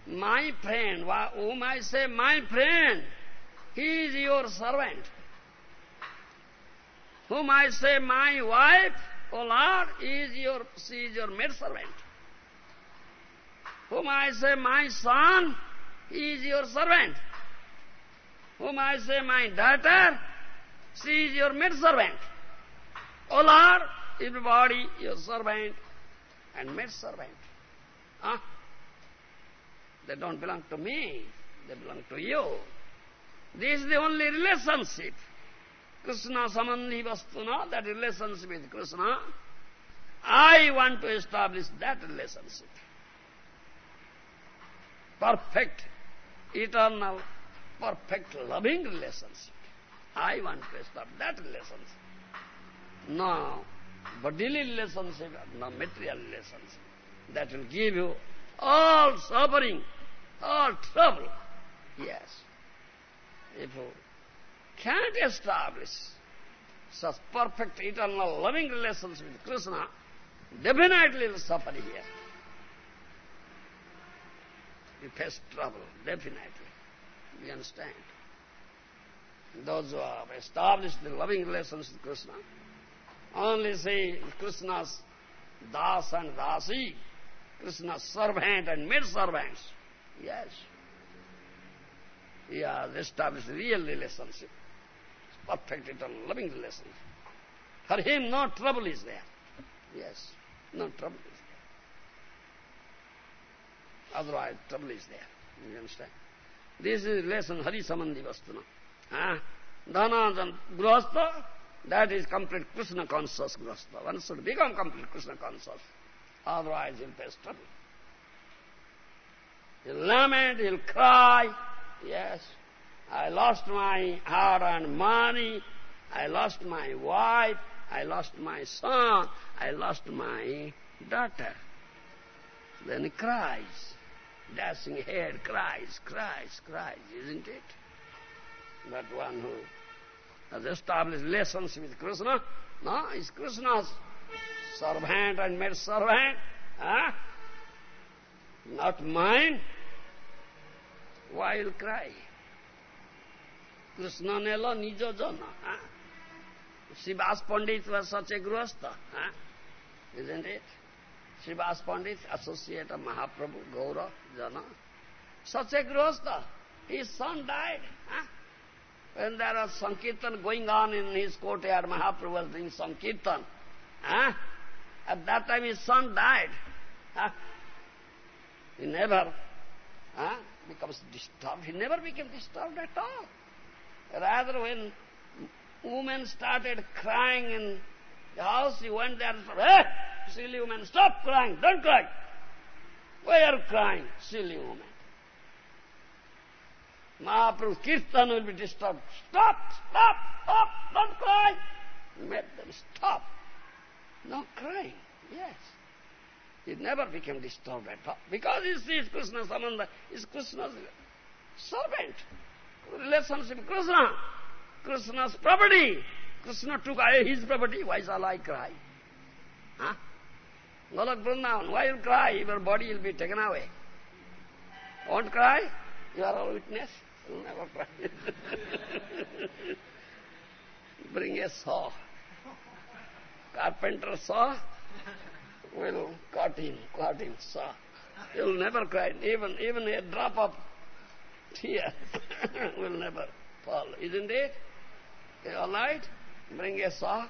my friend, whom I say my friend, he is your servant. Whom I say my wife, O Lord, is your, she is your maid servant. Whom I say my son, he is your servant. Whom I say my daughter, she is your maid servant. O Lord, everybody your servant and maid servant. Huh? They don't belong to me, they belong to you. This is the only relationship. Krishna Samandhi Vastuna, that relationship with Krishna, I want to establish that relationship. Perfect, eternal, perfect, loving relationship. I want to establish that relationship. No bodily relationship, no material relationship. That will give you all suffering, all trouble. Yes. If you can't establish such perfect, eternal, loving relations with Krishna, definitely you'll suffer here. You face trouble, definitely. You understand? Those who have established the loving relations with Krishna, only say Krishna's das and dasi, Krishna's servant and maid servants. Yes. He has established real relationship. It's Perfect, eternal, loving relationship. For him no trouble is there. Yes, no trouble. Otherwise trouble is there. You understand? This is relation Hari Samandhi Vastuna. Ah? Dhana Grihastha, that is complete Krishna conscious Grihastha. One should become complete Krishna conscious. Otherwise he'll face trouble. He'll lament, he'll cry. Yes, I lost my hard-earned money, I lost my wife, I lost my son, I lost my daughter. Then he cries, dashing head, cries, cries, cries, isn't it? That one who has established relationship with Krishna, no, is Krishna's servant and maid servant, huh? Ah? not mine. Why will cry? Krishna nelo nijo jana. Ah? Huh? Srivas Pandit was such a grihastha, huh? isn't it? Srivas Pandit, associate of Mahaprabhu, Gaura, Jana. Such a grihastha. His son died. Huh? When there was Sankirtan going on in his courtyard, Mahaprabhu was doing Sankirtan. Huh? At that time his son died. Huh? He never huh, becomes disturbed. He never became disturbed at all. Rather, when women started crying in the house, he went there and said, Hey, silly woman, stop crying, don't cry. Why are you crying, silly woman? Mahaprabhu's kirtan will be disturbed. Stop, stop, stop, don't cry. Made them stop. No crying, yes. He never became disturbed at all. Because he sees Krishna Samanda is Krishna's servant. Relationship Krishna. Krishna's property. Krishna took away his property. Why shall I cry? Huh? Golok Vrindavan, why you cry? Your body will be taken away. Won't cry? You are all witness. You'll never cry. Bring a saw. Carpenter saw will cut him, cut him, saw. You'll never cry. Even, even a drop of tear will never fall, isn't it? Okay, all right? Bring a saw.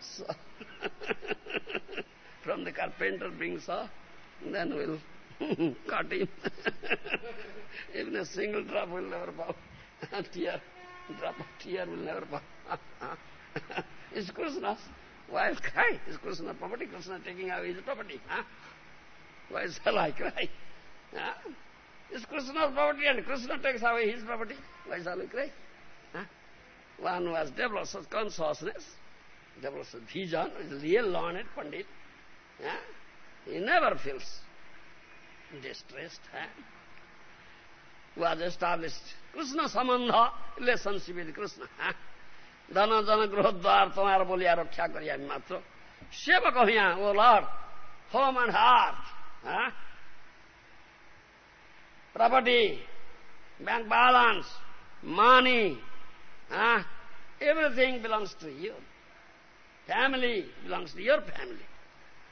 saw. From the carpenter brings saw, then we'll cut him. Even a single drop will never fall. A tear, drop of tear will never fall. it's Krishna's. Why cry? Is Krishna property? Krishna taking away his property. Huh? Why shall I cry? Huh? It's Krishna's property and Krishna takes away his property. Why shall I cry? Huh? One developed such consciousness, develops vision, is real learned Pandit. He never feels distressed. Eh? Huh? Was established. Krishna samandha, relationship with Krishna. Huh? Dana jana grohdwar, tamar boliya raksha kariya matra. Seva kahiya, O Lord, home and heart. Eh? Property, bank balance, money, everything belongs to you. Family belongs to your family.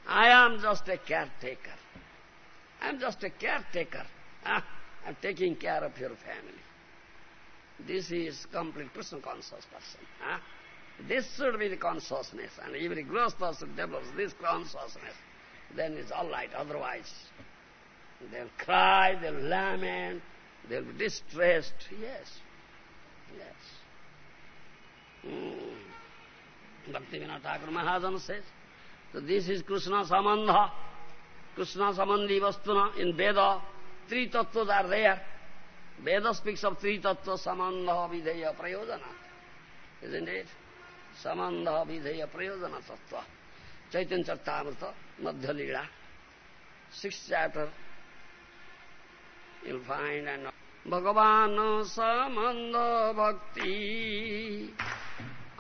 I am just a caretaker. I am just a caretaker. Huh? I am taking care of your family. This is complete Krishna conscious person. Huh? This should be the consciousness, and every gross person develops this consciousness. Then it's all right. Otherwise, They'll cry, they'll lament, they'll be distressed. Yes, yes. Mm. Bhaktivinoda Thakur Mahajan says, So this is Krishna Samandha, Krishna Samandhi Vastuna in Veda. Three tattvas are there. Veda speaks of three tattvas, Samandha, Videya, Prayodana. Isn't it? Samandha, Videya, Prayodana tattva. Chaitanya Chattamrita, Madhya Lila. Sixth chapter. You'll find and... Bhagavan Samandha Bhakti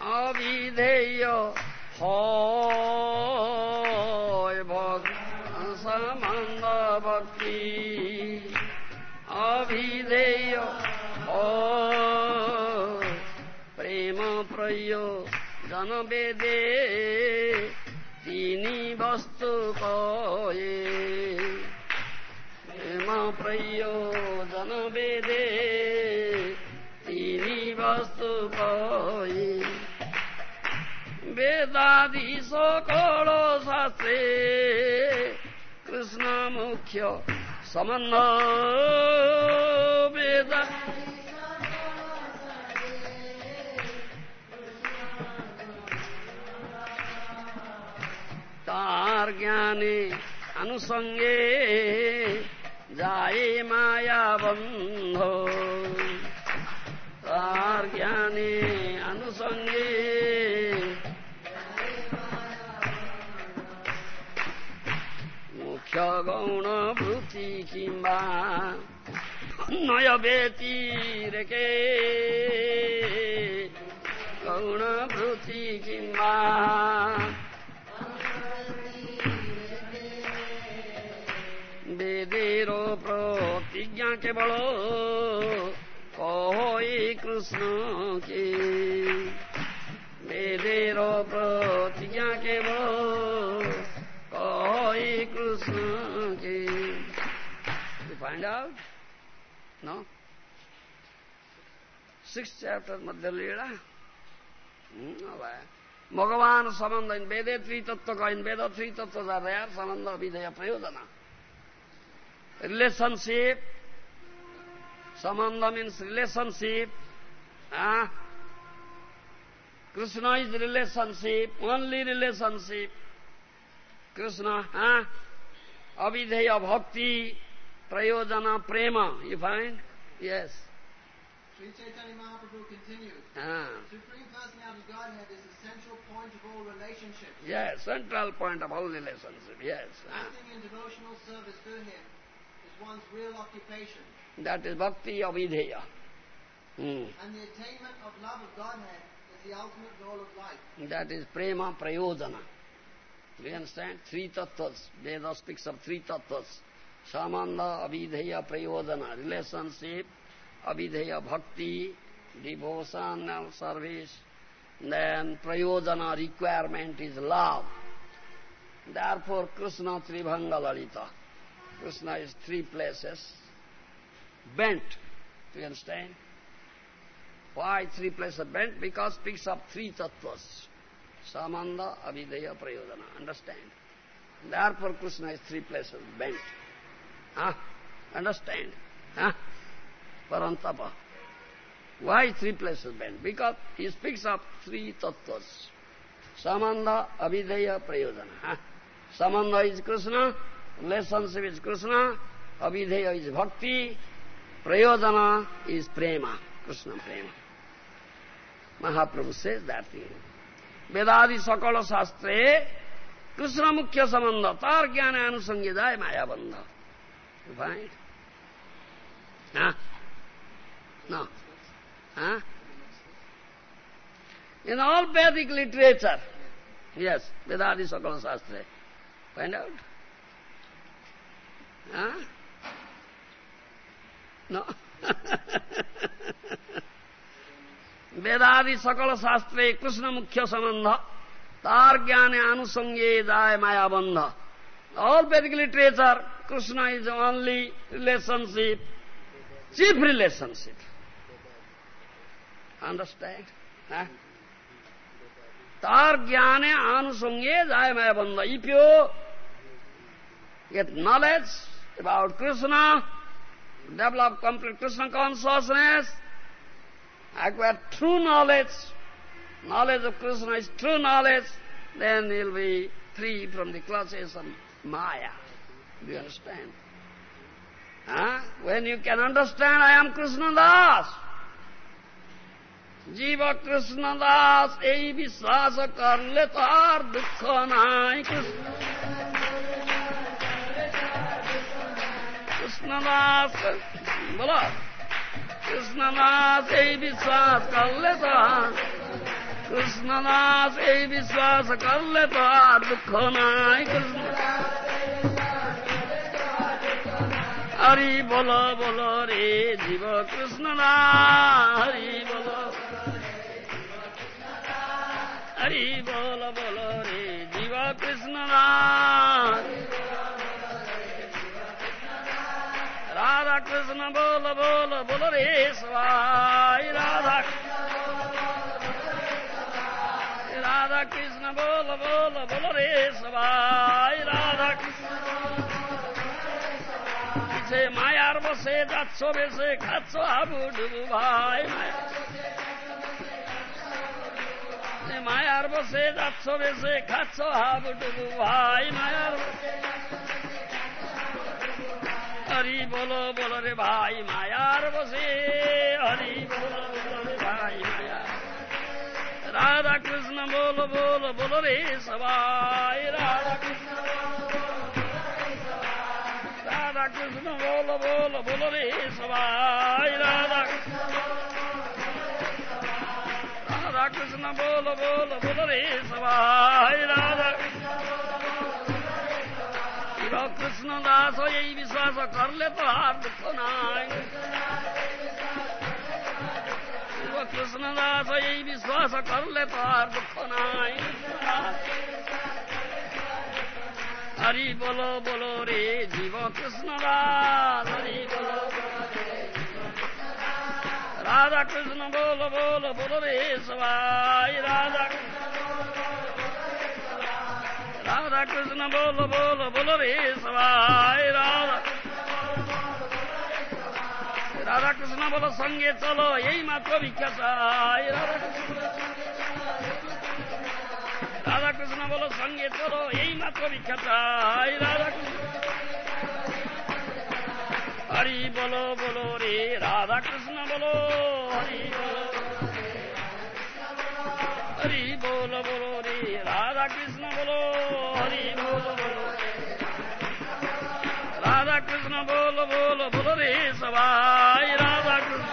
Avidheya হয় ভক্ত ভক্তি অভিধেয় বেদে তিনি বস্তু কয়ে। প্রেম প্রয়োজন বেদে তিনি বস্তু কয়ে। বেদাদি সকল শাস্ত্রে কৃষ্ণ মুখ্য সম্বন্ধ বেদা। তার জ্ঞানে অনুসঙ্গে যায় মায়া বন্ধ। তার জ্ঞানে অনুসঙ্গে মুখ্য গৌণ ভূতি কিংবা নয় ব্যতিরেকে গৌণ ভূতি কিংবা বেদের প্রতিজ্ঞা কেবল কহই কৃষ্ণকে বেদের প্রতিজ্ঞা কেবল Hare Krishna You find out? No? Sixth chapter, Madhya Lila. Hmm? Bhagavan Samanda in Veda, three tattva, in Veda, three tattvas are there, Samanda, Vidya, Prayodana. Relationship, Samanda means relationship, ah? Krishna is relationship, only relationship. Krishna, ah? Avidheya bhakti, prayojana prema, you find? Yes. Sri Chaitanya Mahaprabhu continues. Ah. Supreme Personality of Godhead is the central point of all relationships. Yes, central point of all relationship, yes. Ah. Acting in devotional service to Him is one's real occupation. That is bhakti avidheya. Hmm. And the attainment of love of Godhead is the ultimate goal of life. That is prema prayojana. Do you understand? Three tattvas. Veda speaks of three tattvas. Samanda, avidheya, prayojana. Relationship, avidheya, bhakti, devotional service. Then prayojana requirement is love. Therefore Krishna Tribhanga Lalita. Krishna is three places. Bent. Do you understand? Why three places bent? Because speaks of three tattvas. Samanda Avideya Prayodhana. Understand? Therefore Krishna is three places bent. Huh? Understand? Huh? Parantapa. Why three places bent? Because he speaks of three tattvas. Samanda, Avideya, Prayodhana. Huh? Samanda is Krishna, relationship is Krishna, Avideya is Bhakti, Prayodhana is Prema, Krishna Prema. Mahaprabhu says that thing. वेदादि सकल शास्त्रे कृष्ण मुख्य सम्बन्ध तार ज्ञान अनुसङ्ञित मायाबन्ध। यन वैदिक literature yes वेदादि सकल शास्त्रे find out वेदादि सकल शास्त्रे कृष्ण मुख्य संबंध तार ज्ञान अनुसंगे दाय माया बंध all Vedic literature Krishna is only relationship relationship. Understand? Huh? Tar jnane anusange jayamaya bandha. If you get knowledge about Krishna, develop complete Krishna consciousness, acquire true knowledge, knowledge of Krishna is true knowledge, then you'll be free from the clutches of Maya. Do you understand? Huh? When you can understand, I am Krishna Das. Jiva Krishna Das, ei visasa karle tar dukha nai Krishna. Krishna Das, bola. Krishnanath এই বিশ্বাস করলে তো কৃষ্ণনাথ এই বিশ্বাস করলে তো আর দুঃখ নাই, কৃষ্ণ। হরি বল বল রে জীব, কৃষ্ণ না, হরি বল। হরি বল বল রে জীব, কৃষ্ণ যাচ্ছ বেসে খাচ্ছ হাবু ডুবু ভাই মায়ার বসে যাচ্ছ বেসে খাচ্ছ হাবু ডুবু ভাই মায়ার হরি বলো বলো রে ভাই মায়ার বসে হরি বলো বলো রে ভাই মায়া রাধা কৃষ্ণ বলো বলো বলো রে সবাই রাধা কৃষ্ণ রাধা কৃষ্ণ বল বল বল রে সবাই রাধা রাধা কৃষ্ণ বল বল বল রে সবাই রাধা শিব কৃষ্ণ দাস এই বিশ্বাস করলে তো আর দুঃখ নাই শিব কৃষ্ণ দাস এই বিশ্বাস করলে তো আর দুঃখ নাই হরি বলো বলো রে জীব কৃষ্ণ হরি বলো রাধা কৃষ্ণ বলো বলো বলো রে সবাই রাধা রাধা কৃষ্ণ বলো বলো বলো রে সবাই রাধা রাধা কৃষ্ণ বলো সঙ্গে চলো এই মাত্র ভিক্ষা চাই রাধা কৃষ্ণ রাধা কৃষ্ণ বলো সঙ্গে হরি বলো বলো রে রাধা কৃষ্ণ বলো হরি বলো হরি বলো বলো রে রাধা কৃষ্ণ বলো হরি বলো বলো রাধা কৃষ্ণ বলো বলো বলো রে সবাই রাধা কৃষ্ণ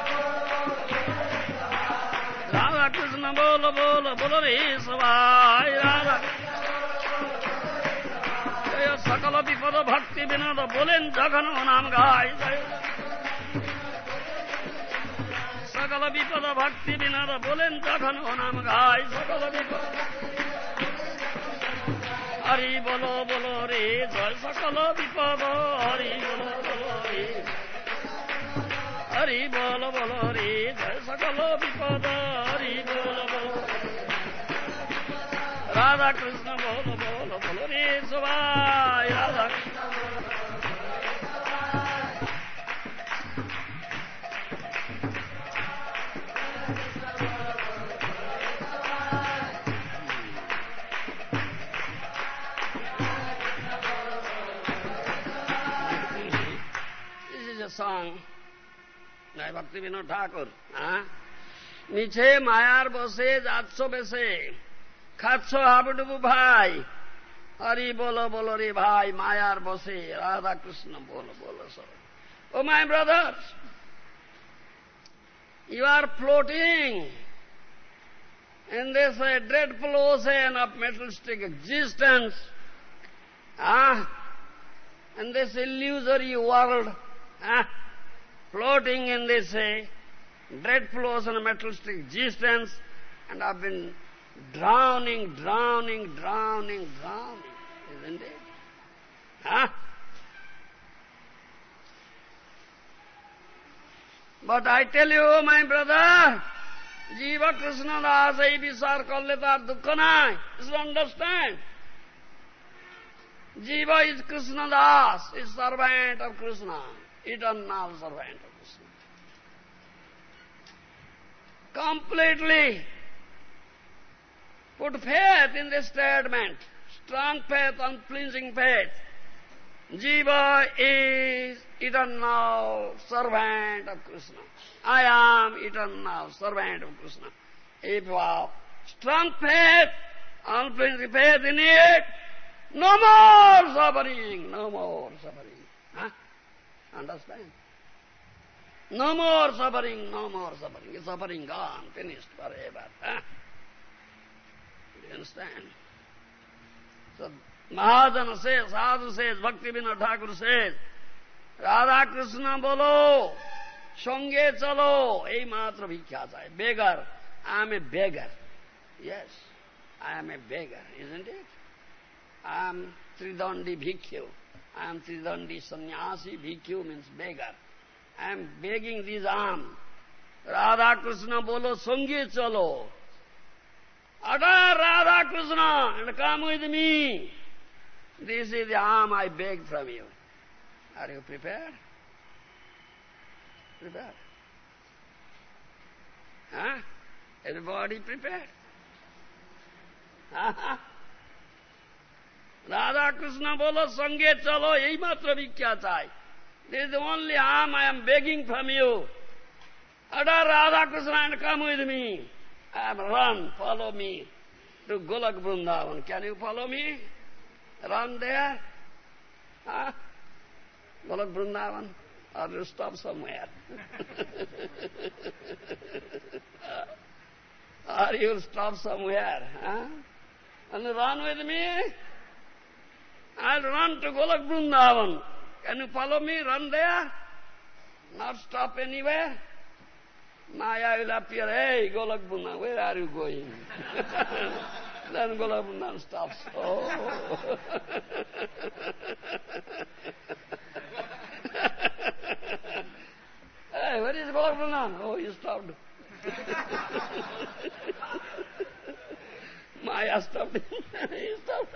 রাধা কৃষ্ণ বলো বলো বলো রে সবাই রাধা সকল বিপদ ভক্তি বিনোদ বলেন যখন নাম গায় সকল বিপদ ভক্তি বিনোদ বলেন যখন নাম গায় সকল বিপদ হরি বলো বলো রে জয় সকল বিপদ হরি বলো বলো রে হরি বল বল রে জয় সকল বিপদ হরি বল বল Radha Krishna is a song by Bhakti Vinod Thakur. মিছে মায়ার বসে যাচ্ছ বেসে খাচ্ছ হাবুডুবু ভাই হরি বলো বলো রে ভাই মায়ার বসে রাধা কৃষ্ণ বলো বলো সব ও মাই brothers you are floating in this uh, dreadful ocean of materialistic existence, ah, in this illusory world, ah, floating in this uh, dreadful ocean of materialistic existence, and I've been drowning, drowning, drowning, drowning, Isn't it? Huh? But I tell you, my brother, Jiva Krishna Das, ei visar karle tar dukkha nai. Just understand. Jiva is Krishna Das, is servant of Krishna, eternal servant of Krishna. Completely put faith in this statement. Strong faith, unflinching faith. Jiva is eternal servant of Krishna. I am eternal servant of Krishna. If you have strong faith, unflinching faith in it, no more suffering, no more suffering. Huh? Understand? No more suffering, no more suffering. Suffering gone, finished forever. Huh? You understand? So Mahajana says, Sadhu says, Bhakti Vinod Thakur says, Radha Krishna বলো সঙ্গে চলো এই মাত্র ভিক্ষা চায় beggar I am a beggar yes I am a beggar isn't it? I am Tridandi Bhikkhu. I am Tridandi sannyasi. Bhikkhu means beggar. I am begging this arm. Radha Krishna bolo sange chalo. Ada Radha Krishna, and come with me. This is the arm I beg from you. Are you prepared? Prepared. Huh? Everybody prepared? Radha Krishna bolo sange chalo, ei matra vikya chai. This is the only arm I am begging from you. Ada Radha Krishna and come with me. I am run, follow me to Golok Vrindavan. Can you follow me? Run there? Huh? Golok Vrindavan? Or you stop somewhere? or you'll stop somewhere? Huh? And run with me? I'll run to Golok Vrindavan. Can you follow me? Run there? Not stop anywhere? Maya will appear, hey, Golok Vrindavan, where are you going? then Golok Vrindavan stops. Oh. hey, where is Golok Vrindavan? Oh, he stopped. Maya stopped he stopped.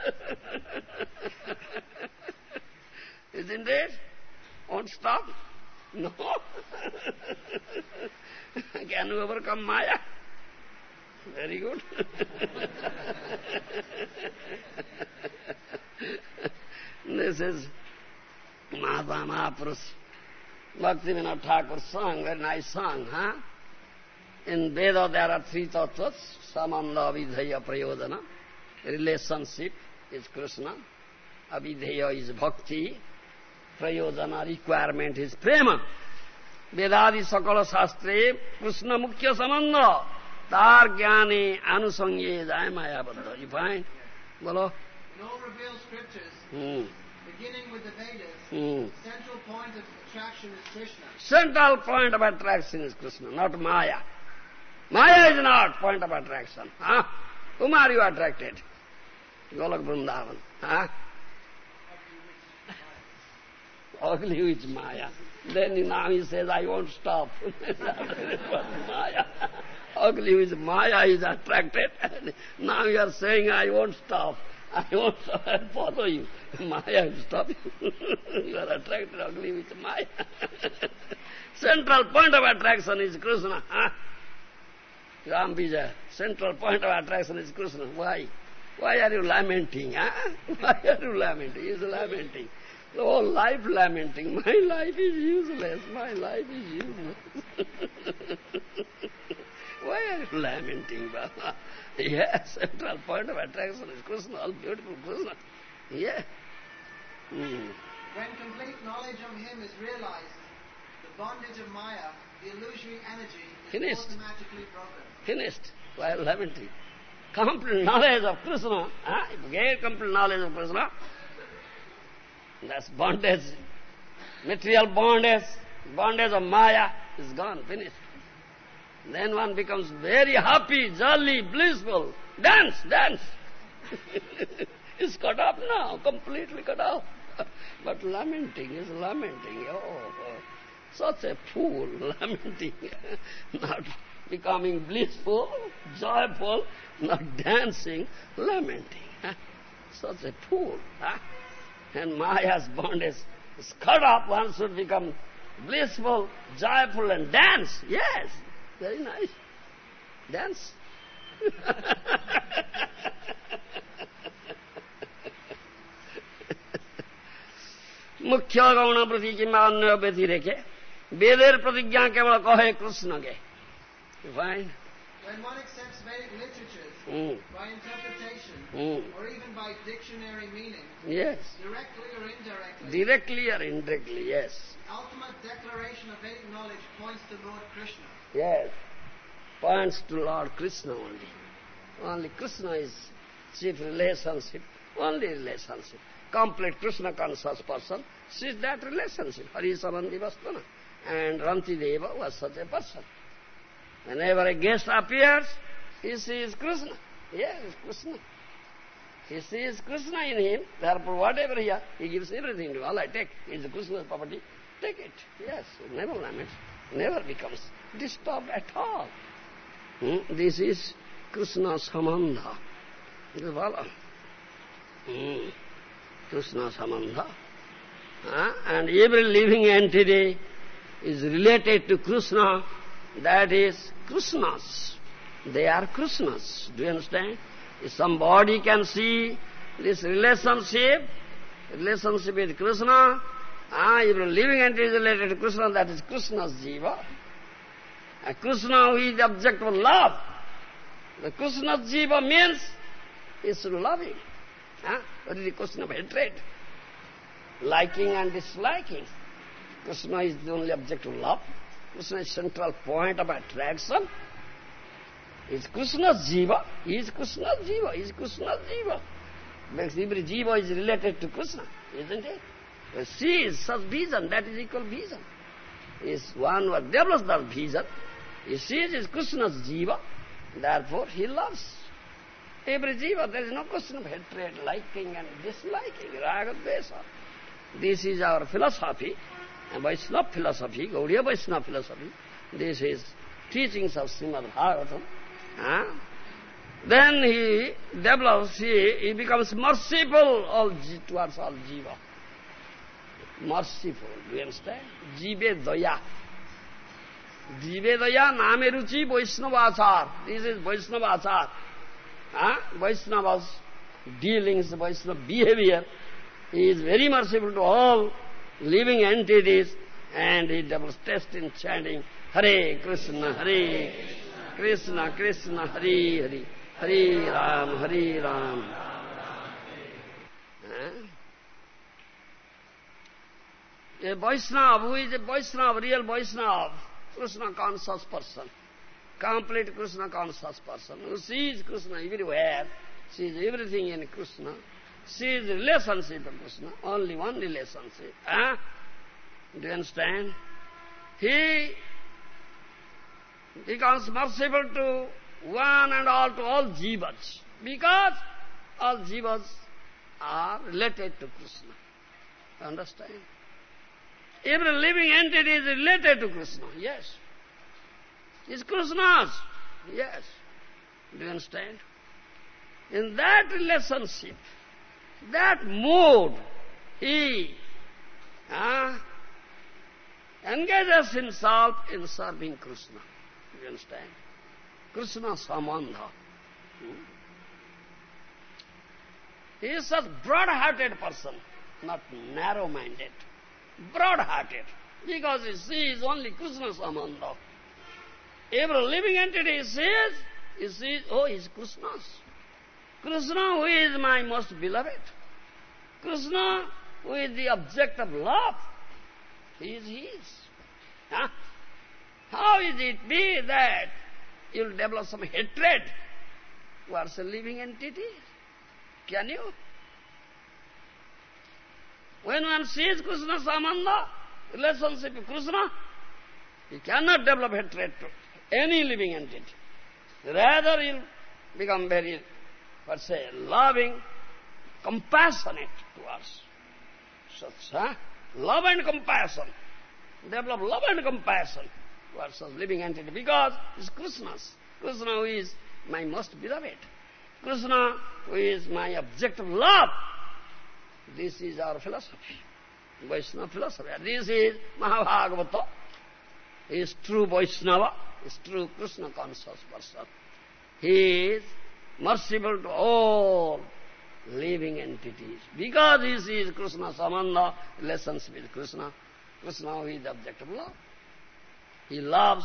Isn't it? Won't stop? No. Can you overcome Maya? Very good. this is Mahatma Mahapurush. Bhakti Vinod Thakur song, very nice song, huh? In Veda there are three tattvas, samanda, vidhaya, prayodhana. Relationship is Krishna, avidheya is bhakti, prayodhana, requirement is prema. বেদাদি সকল শাস্ত্রে কৃষ্ণ মুখ্য সম্বন্ধ তার জ্ঞানে আনুষঙ্গে যায় মায়াবদ্ধ you fine বলো In all revealed scriptures, hmm beginning with the Vedas, hmm the central point of attraction is Krishna. Central point of attraction is Krishna, not Maya. Maya is not point of attraction. Huh? Whom are you attracted? Golak Vrindavan. Huh? Ugly with Maya. Then now he says, I won't stop. Maya. ugly with Maya is attracted. And now you are saying, I won't stop. I won't stop. I'll follow you. Maya will stop you. you are attracted ugly with Maya. Central point of attraction is Krishna. Huh? Ram central point of attraction is Krishna. Why? Why are you lamenting? Huh? Why are you lamenting? He is lamenting. The whole life lamenting. My life is useless. My life is useless. Why are you lamenting, Baba? Yes, central point of attraction is Krishna, all beautiful Krishna. Yeah. Hmm. When complete knowledge of Him is realized, the bondage of Maya, the illusory energy, is Finished. automatically broken. Finished. Why lamenting? Complete knowledge of Krishna. Huh? If you get complete knowledge of Krishna, that's bondage. Material bondage, bondage of Maya is gone, finished. Then one becomes very happy, jolly, blissful. Dance, dance. it's cut off now, completely cut off. But lamenting is lamenting. Oh, oh, such a fool, lamenting. not becoming blissful, joyful, not dancing, lamenting. Such a fool. Huh? And Maya's bondage is cut off. One should become blissful, joyful, and dance. Yes, very nice. Dance. মুখ্য গৌণ প্রতি কিংবা অন্য ব্যতিরেকে বেদের প্রতিজ্ঞা কেবল কহে কৃষ্ণকে Fine. When one accepts Vedic literatures Mm. by interpretation Mm. or even by dictionary meaning, Yes. directly or indirectly, Directly or indirectly, yes. ultimate declaration of Vedic knowledge points to Lord Krishna. Yes. Points to Lord Krishna only. Only Krishna is chief relationship, only relationship. Complete Krishna conscious person sees that relationship. Hari Samandhi Vastana. And Rantideva was such a person. Whenever a guest appears, he sees Krishna. Yes, Krishna. He sees Krishna in him, therefore whatever he has, he gives everything to all I take. It's Krishna's property, take it. Yes, never laments, never becomes disturbed at all. Hmm? This is Krishna Samandha. This is Bala. Hmm. Krishna Samandha. Huh? And every living entity is related to Krishna, that is Krishna's. They are Krishna's. Do you understand? If somebody can see this relationship, relationship with Krishna, ah, every living entity is related to Krishna, that is Krishna's jiva. And Krishna who is the object of love. The Krishna's jiva means he loving. Huh? What is the question of hatred? Liking and disliking. Krishna is the only object of love. Krishna is central point of attraction. Is Krishna's jiva. Is Krishna's jiva. Is Krishna's jiva. Because every jiva is related to Krishna, isn't it? She is such vision, that is equal vision. Is one who develops that vision. He sees is Krishna's jiva, therefore he loves. Every jiva, there is no question of hatred, liking and disliking, raga. This is our philosophy, and Vaishnava philosophy, Gaudiya Vaishnava philosophy. This is teachings of Srimad Bhagavatam. Then he develops, he, he becomes merciful all, towards all jiva. Merciful, do you understand? Jive daya. Jive daya name ruchi Vaishnavachar. This is Vaishnavachar. Huh? Vaishnava's dealings, Vaishnava behavior. He is very merciful to all living entities and he develops taste in chanting Hare Krishna, Hare Krishna, Hare, Hare Ram, Hare Ram. Huh? A Vaishnava, who is a Vaishnava, real Vaishnava, Krishna conscious person, complete Krishna conscious person, who sees Krishna everywhere, sees everything in Krishna, sees the relationship of Krishna, only one relationship. Huh? Do you understand? He becomes merciful to one and all, to all jivas, because all jivas are related to Krishna. Understand? Every living entity is related to Krishna, yes. It's Krishna's. Yes. Do you understand? In that relationship, that mood, he uh, engages himself in serving Krishna. You understand? Krishna Samandha. Hmm? He is such broad-hearted person, not narrow-minded. Broad-hearted. Because he sees only Krishna Samandha. Every living entity he sees, he sees, oh, he is Krishna's. Krishna who is my most beloved. Krishna who is the object of love. He is his. Huh? How is it be that you'll develop some hatred towards a living entity? Can you? When one sees Krishna Samanda, relationship with Krishna, he cannot develop hatred to any living entity. Rather, he'll become very, let's say, loving, compassionate towards such, huh? Love and compassion. Develop love and compassion such living entity because it's Krishna's. Krishna who is my most beloved. Krishna who is my object of love. This is our philosophy, Vaishnava philosophy. This is Mahabhagavata. He is true Vaishnava, is true Krishna conscious person. He is merciful to all living entities. Because he sees Krishna Samanda, relationship with Krishna. Krishna is the object of love. He loves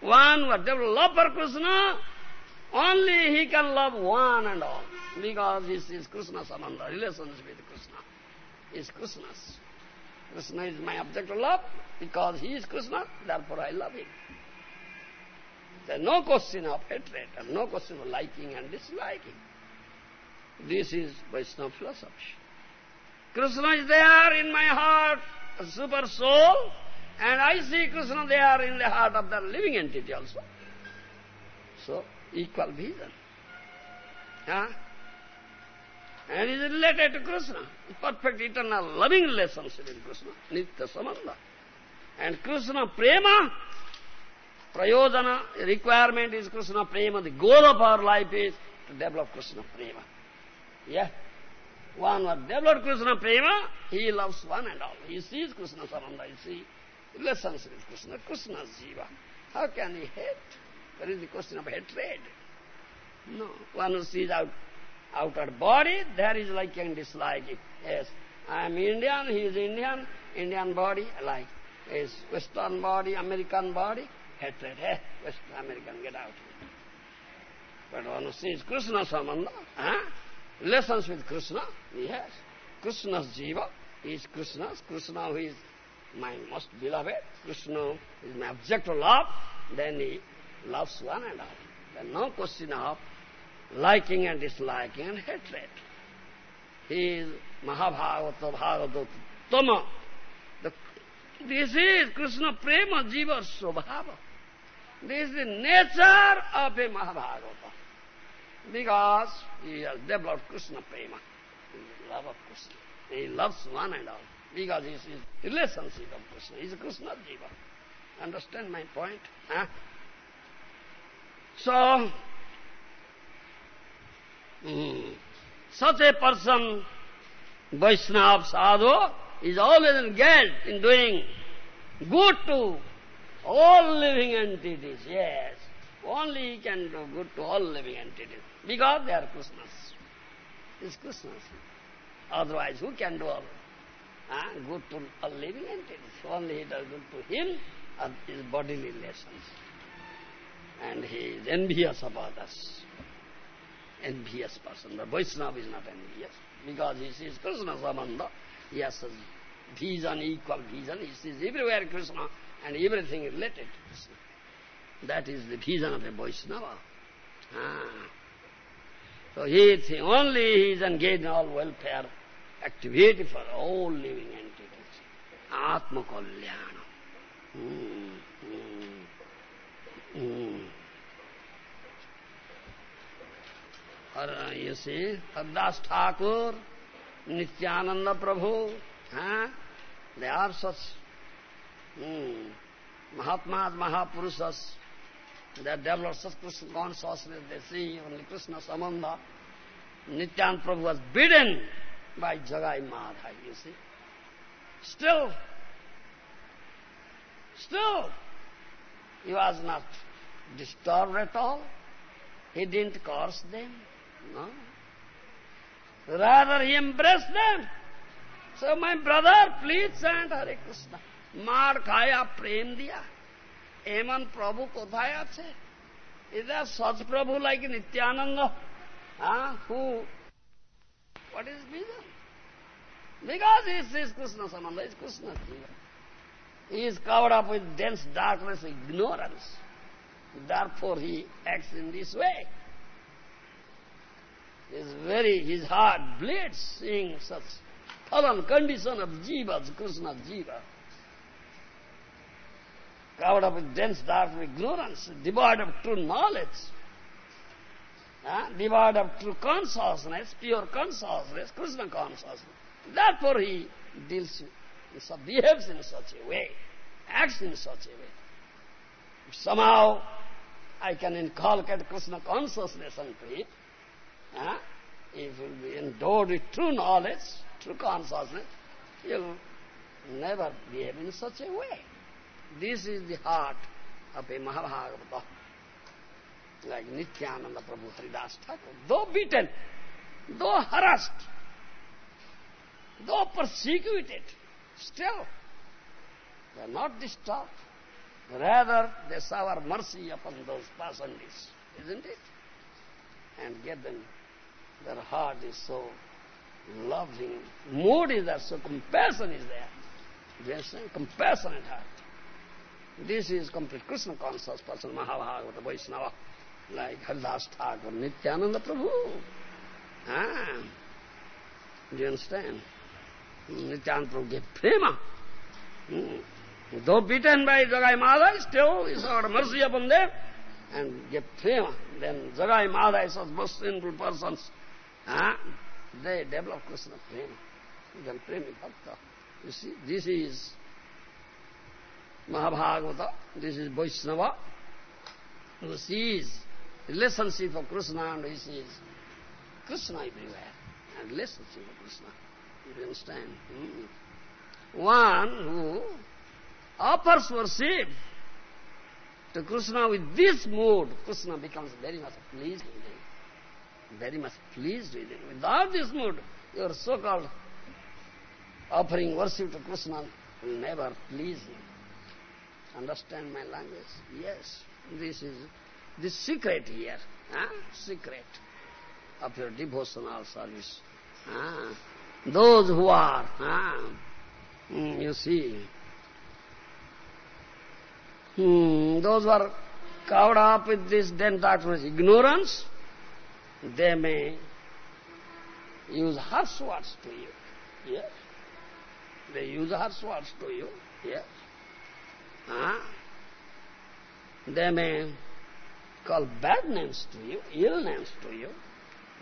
one has love for Krishna, only he can love one and all. Because he sees Krishna Samanda, relationship with Krishna. is Krishna's. Krishna is my object of love, because he is Krishna, therefore I love him. There is no question of hatred, and no question of liking and disliking. This is Vaishnava philosophy. Krishna is there in my heart, a super soul, and I see Krishna they are in the heart of the living entity also. So, equal vision. Huh? And is related to Krishna. Perfect eternal loving relationship with Krishna. Nitya Samanda. And Krishna Prema, Prayojana, requirement is Krishna Prema. The goal of our life is to develop Krishna Prema. Yeah. One who developed Krishna Prema, he loves one and all. He sees Krishna Samanda, he sees relationship with Krishna, Krishna's Jiva. How can he hate? There is the question of hatred. No. One who sees out, outer body, there is like and dislike. Yes, I am Indian, he is Indian, Indian body, like. His Western body, American body, hatred. Hey, West American, get out. But one who sees Krishna Samanda, huh? relations with Krishna, yes. Krishna's jiva he is Krishna's, Krishna who is my most beloved, Krishna is my object of love, then he loves one and all. There is no question of liking and disliking and hatred. He is Mahabhagavata Bhagavata Tama. The, this is Krishna Prema Jiva Swabhava. This is the nature of a Mahabhagavata. Because he has developed Krishna Prema, love of Krishna. He loves one and all. Because he is relationship of Krishna. He is Krishna Jiva. Understand my point? Huh? So, mm, such a person, Vaishnava sadhu, is always engaged in doing good to all living entities, yes. Only he can do good to all living entities, because they are Krishna's. It's Krishna's. Otherwise, who can do all uh, good to all living entities? Only he does good to him and his bodily relations. And he is envious of others. Envious person. But Vaishnava is not envious, because he sees Krishna Samanda. He has a vision, equal vision. He sees everywhere Krishna and everything related to Krishna. That is the vision of a Vaishnava. Ah. So he only he is engaged in all welfare activity for all living entities. Atma Kalyana. Hmm. Hmm. Hmm. Or, you see, Haridas Thakur, Nityananda Prabhu, huh? they are such hmm, Mahatmas, Mahapurushas, They developed such Krishna consciousness, they see only Krishna Samanda. Nityan Prabhu was beaten by Jagai Madha, you see. Still, still, he was not disturbed at all. He didn't curse them, no. Rather, he embraced them. So, my brother, please chant Hare Krishna. Mar मार खाया Eman Prabhu kodhaya Prabhu Is there such Prabhu like Nityananda, huh, who What is reason? Because he is Krishna Samanda, is Krishna Jiva. He is covered up with dense darkness, ignorance. Therefore he acts in this way. His very, his heart bleeds seeing such fallen condition of jivas, Krishna jiva. Covered up with dense dark ignorance, devoid of true knowledge, uh, devoid of true consciousness, pure consciousness, Krishna consciousness. Therefore he deals, with, behaves in such a way, acts in such a way. If somehow I can inculcate Krishna consciousness unto him, uh, if will be endowed with true knowledge, true consciousness, will never behave in such a way. This is the heart of a Mahabhagavata, like Nityananda Prabhu Thakur. Though beaten, though harassed, though persecuted, still they are not disturbed. Rather, they shower mercy upon those pasandis, isn't it? And get them, their heart is so loving, mood is there, so compassion is there. Yes, compassionate heart. This is complete Krishna conscious person, Mahabhagavata Vaishnava, like Haridas Thakur, Nityananda Prabhu. Ah, do you understand? Nityananda Prabhu gave prema. Hmm. Though beaten by Jagai Madhai, still he showed mercy upon them and gave prema. Then Jagai Madhai, such most sinful persons, ah, they develop Krishna prema. Then prema bhakta. You see, this is Mahabhagavata, this is Vaishnava, who sees relationship of Krishna and he sees Krishna everywhere, and relationship of Krishna. You understand? Hmm. One who offers worship to Krishna with this mood, Krishna becomes very much pleased with him. Very much pleased with him. Without this mood, your so-called offering worship to Krishna will never please him. Understand my language? Yes. This is the secret here. Huh? Secret of your devotional service. Huh? Those who are, huh? Mm, you see, hmm, those who are covered up with this then darkness, ignorance, they may use harsh words to you. Yes. They use harsh words to you. Yes. Huh? They may call bad names to you, ill names to you.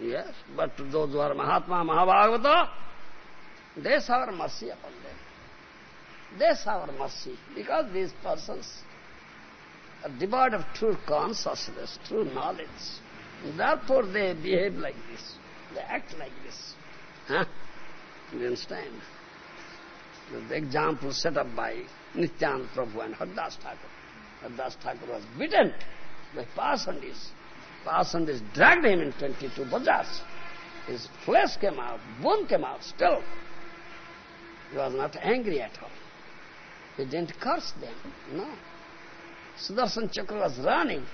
Yes, but to those who are Mahatma, Mahabhagavata, they shower mercy upon them. They shower mercy because these persons are devoid of true consciousness, true knowledge. Therefore they behave like this. They act like this. Huh? You understand? The example set up by Nityananda Prabhu and Haridas Thakur. Thakur was beaten by Pasandis. Pasandis dragged him in 22 bajars. His flesh came out, bone came out still. He was not angry at all. He didn't curse them, no. Sudarshan Chakra was running.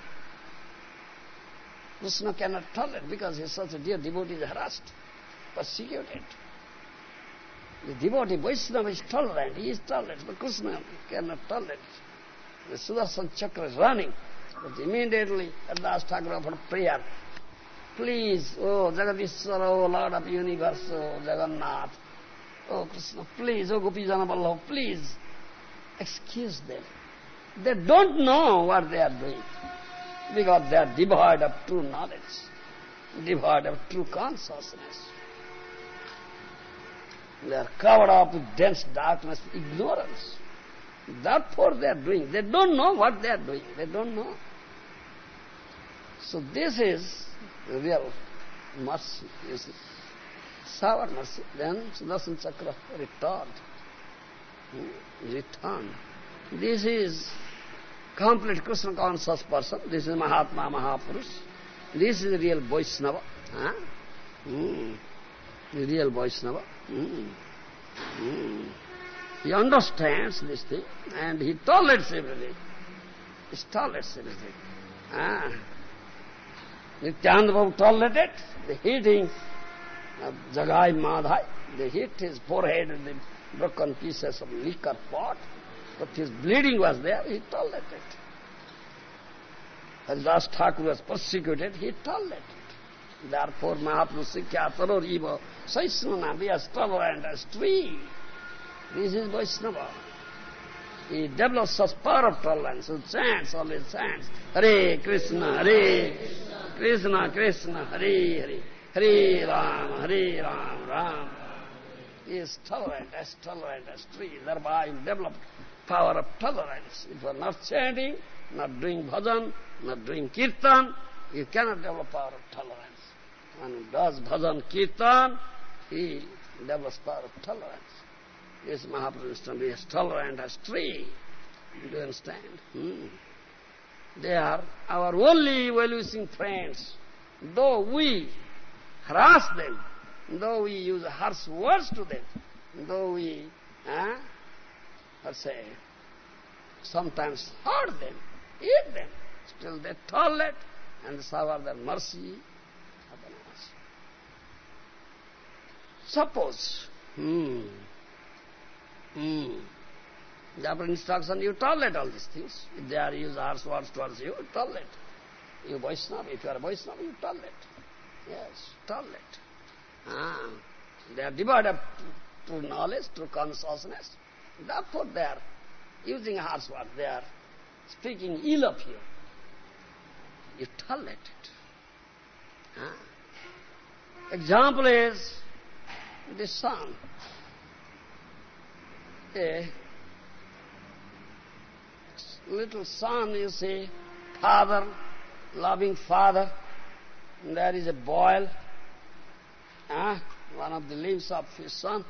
Krishna cannot tolerate because he is such a dear devotee is harassed, persecuted. The devotee Vaishnava is tolerant, he is tolerant, but Krishna cannot tolerate. The Sudarshan Chakra is running, but immediately at last Thakur offered prayer. Please, oh Jagadishwara, oh Lord of universe, oh Jagannath, oh Krishna, please, oh Gopijana Vallabha, please, excuse them. They don't know what they are doing, because they are devoid of true knowledge, devoid of true consciousness. They are covered up with dense darkness, ignorance. Therefore they are doing. They don't know what they are doing. They don't know. So this is real mercy, you see. Sour mercy. Then Sudarshan Chakra returned. Returned. This is complete Krishna conscious person. This is Mahatma Mahapurush. This is real Vaishnava. Huh? Mm. Real Vaishnava. Mm. Mm. He understands this thing and he tolerates everything. He tolerates everything. Ah. Nityananda tolerated the hitting of Jagai Madhai. They hit his forehead with the broken pieces of liquor pot, but his bleeding was there, he tolerated. Haridas Thakur was persecuted, he tolerated. Therefore, Mahaprabhu Sikya Taroriva Saisnana, we are tolerant as tree. This is Vaishnava. He develops such power of tolerance, he chants, always chants, Hare Krishna, Hare Krishna, Krishna, Krishna, Hare Hare, Hare Ram, Hare Ram, Ram. He is tolerant, as tolerant as tree. Thereby he developed power of tolerance. If you are not chanting, not doing bhajan, not doing kirtan, you cannot develop power of tolerance. One who does bhajan, kirtan, he develops power of tolerance. This Mahaprabhu is tolerant as tree. Do you understand? Hmm. They are our only well-wishing friends. Though we harass them, though we use harsh words to them, though we, eh, let's say, sometimes hurt them, eat them, still they tolerate and shower their mercy upon us. Suppose, hmm, Hmm. Therefore instruction, you tolerate all these things. If they are used harsh words towards you, tolerate. You Vaishnava, if you are Vaishnava, you tolerate. Yes, tolerate. Ah. They are devoid of true knowledge, true consciousness. Therefore they are using harsh words. They are speaking ill of you. You tolerate it. Ah. Example is the sun a little son, you see, father, loving father, and there is a boil, ah, one of the limbs of his son.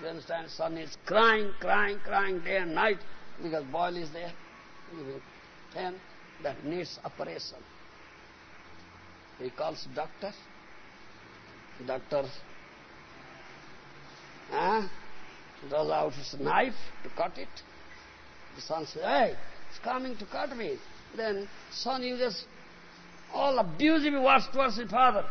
You understand, son is crying, crying, crying day and night because boil is there. Then that needs operation. He calls doctor. Doctor, ah, draws out his knife to cut it. The son says, hey, it's coming to cut me. Then son uses all abusive words towards his father.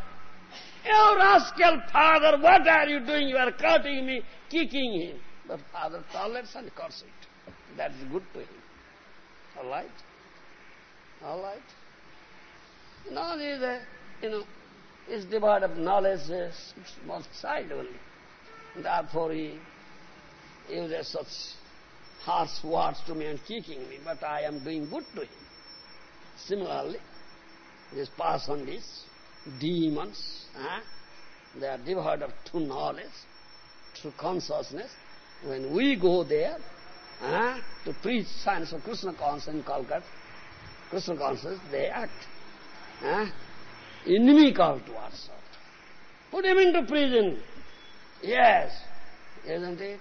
You rascal father, what are you doing? You are cutting me, kicking him. But father tolerates and cuts it. That is good to him. All right? All right? Now he is a, you know, is devoid of knowledge, a small child only. Therefore he uses such harsh words to me and kicking me, but I am doing good to him. Similarly, these persons, demons, eh, they are devoid of true knowledge, true consciousness. When we go there eh, to preach science of Krishna consciousness in Calcutta, Krishna consciousness, they act eh, inimical towards us. Put him into prison. Yes, isn't it?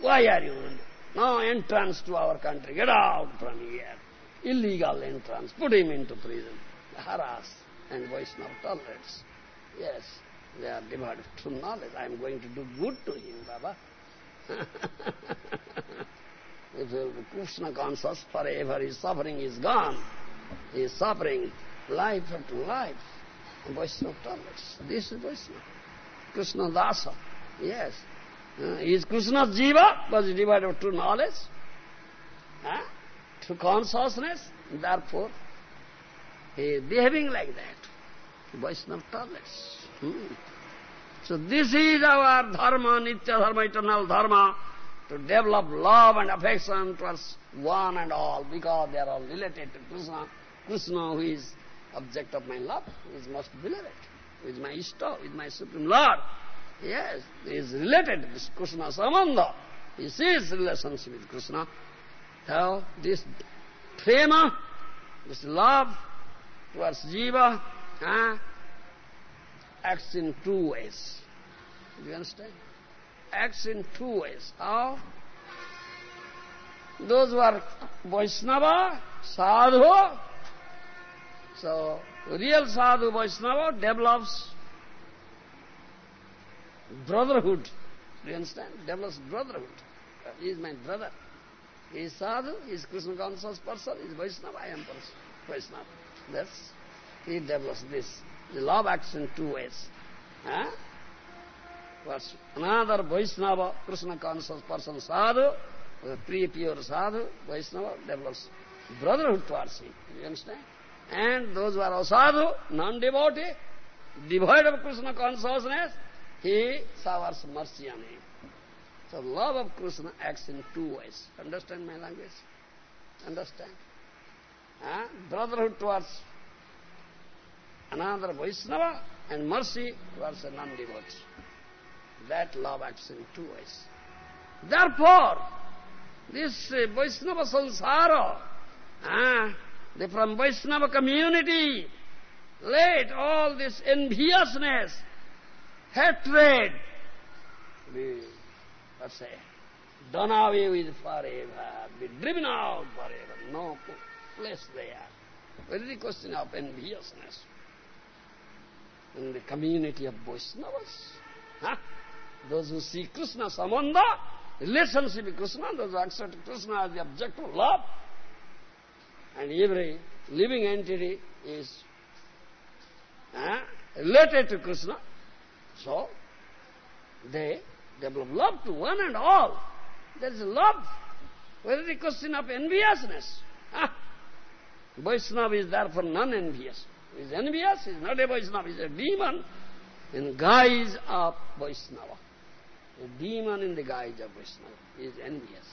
Why are you? No entrance to our country. Get out from here. Illegal entrance. Put him into prison. Harass and voice Vaishnava tolerates. Yes, they are devoid of true knowledge. I am going to do good to him, Baba. if Krishna conscious forever, his suffering is gone. He is suffering life after life. Vaishnava tolerates. This is Vaishnava. Krishna Dasa. Yes. Uh, is Krishna's jiva, was devoid of knowledge, true consciousness, therefore he is behaving like that. Vaishnava tolerance. Hmm. So this is our dharma, nitya dharma, eternal dharma, to develop love and affection towards one and all, because they are all related to Krishna. Krishna, who is object of my love, is most beloved, who is my Ishta, is my Supreme Lord. Yes, is related this Krishna Sambandha. He sees relationship with Krishna. How this prema, this love, towards Jiva huh, acts in two ways. Do you understand? Acts in two ways. How? Those who are Vaishnava, sadhu, so real sadhu Vaishnava develops brotherhood. Do you understand? Develops brotherhood. He is my brother. He is sadhu, he is Krishna conscious person, he is Vaishnava, I am Vaishnava. That's, he develops this. The love acts in two ways. Huh? Was another Vaishnava, Krishna conscious person, sadhu, pre-pure sadhu, Vaishnava, develops brotherhood towards him. You understand? And those who are sadhu, non-devotee, devoid of Krishna consciousness, he showers mercy on him. So love of Krishna acts in two ways. Understand my language? Understand? Huh? Brotherhood towards another Vaishnava and mercy towards a non-devotee. That love acts in two ways. Therefore, this uh, Vaishnava samsara, uh, the from Vaishnava community, let all this enviousness, hatred, be, let's say, done away with forever, be driven out forever, no place there. What is the question of enviousness? In the community of Vaishnavas, huh? those who see Krishna Sambandha, relationship with Krishna, those who accept Krishna as the object of love, and every living entity is uh, related to Krishna, so they develop love to one and all. There is love. Where is the question of enviousness? Ah. Vaishnava is therefore non-envious. He is envious, he is not a Vaishnava, he is a demon in guise of Vaishnava. A demon in the guise of Vaishnava. Is envious.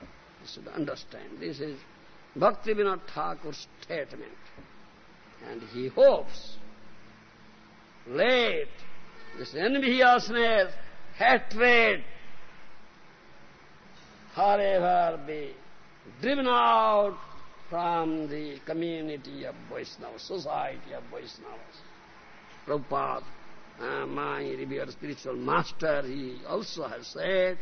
You should understand. This is Bhaktivinoda Thakur's statement. And he hopes, let this enviousness, hatred, forever be driven out from the community of Vaishnavas, society of Vaishnavas. Prabhupada, uh, my revered spiritual master, he also has said,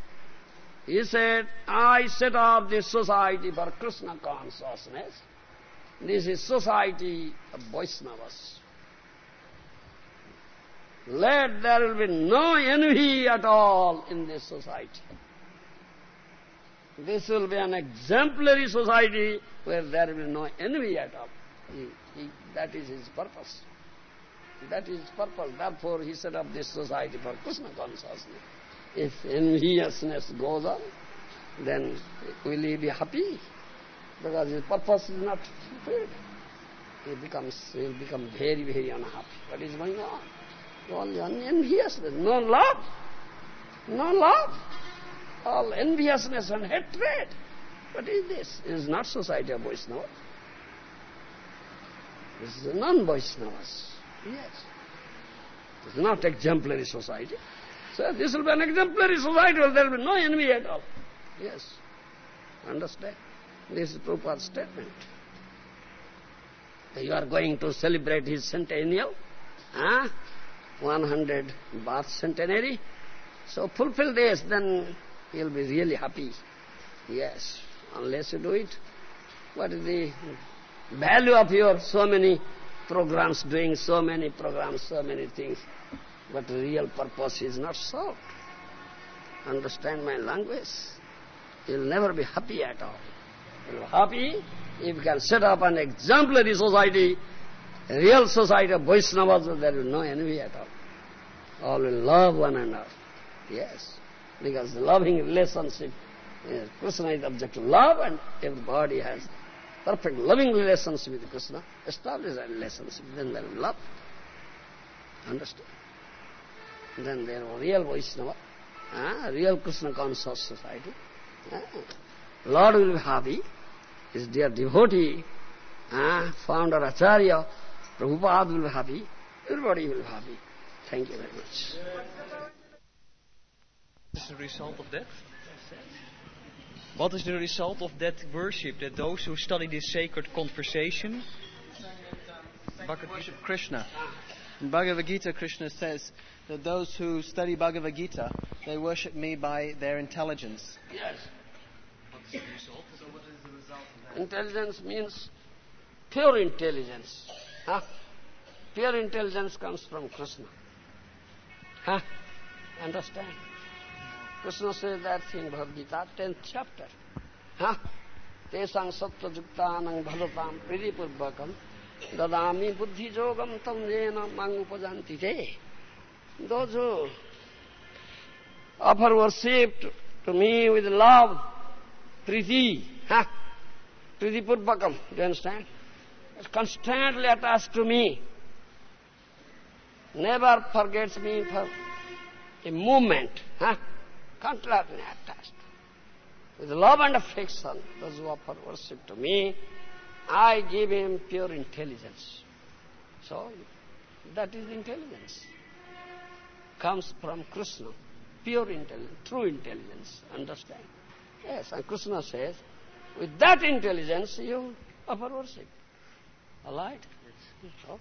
he said, I set up this society for Krishna consciousness. This is society of Vaishnavas. Let there will be no envy at all in this society. This will be an exemplary society where there will be no envy at all. He, he, that is his purpose. That is his purpose. Therefore he set up this society for Krishna consciousness. If enviousness goes on, then will he be happy? Because his purpose is not fulfilled. He becomes, he will become very, very unhappy. What is going on? Only enviousness, no love. No love. All enviousness and hatred. What is this? It is not society of Vaishnava. This is a non-Vaishnavas. Yes. It is not exemplary society. So this will be an exemplary society where there will be no envy at all. Yes. Understand? This is Prabhupada's statement. You are going to celebrate his centennial, huh? 100 birth centenary. So fulfill this, then you'll be really happy. Yes. Unless you do it, what is the value of your so many programs, doing so many programs, so many things? But real purpose is not solved. Understand my language? You'll never be happy at all. You'll be happy if you can set up an exemplary society, a real society of Vaishnavas, there will no envy at all. All will love one another. Yes. Because loving relationship, is Krishna is object to love and everybody has perfect loving relationship with Krishna. Establish a relationship, then there will love. Understand? then there are real Vaishnava, uh, real Krishna conscious society. Uh, Lord will be happy, his dear devotee, uh, founder Acharya, Prabhupada will be happy, everybody will be happy. Thank you very much. What is the result of that? What is the result of that worship, that those who study this sacred conversation worship Krishna. In Bhagavad Gita, Krishna says that those who study Bhagavad Gita, they worship me by their intelligence. Yes. What's the result? So what is the result of that? Intelligence means pure intelligence. Huh? Pure intelligence comes from Krishna. Huh? Understand? Krishna says that in Bhagavad Gita, 10th chapter. Huh? तेषां सत्त्वयुक्तानां भजतां प्रीतिपूर्वकं ददामि बुद्धियोगं तं येन माँ उपजान्ति ते Those who offer worship to, me with love, priti, huh? priti purvakam, do you understand? Is constantly attached to me, never forgets me for a moment, huh? constantly attached. With love and affection, those who offer worship to me, I give him pure intelligence. So, that is intelligence. Comes from Krishna. Pure intelligence, true intelligence, understand? Yes, and Krishna says, with that intelligence you offer worship. All right? So,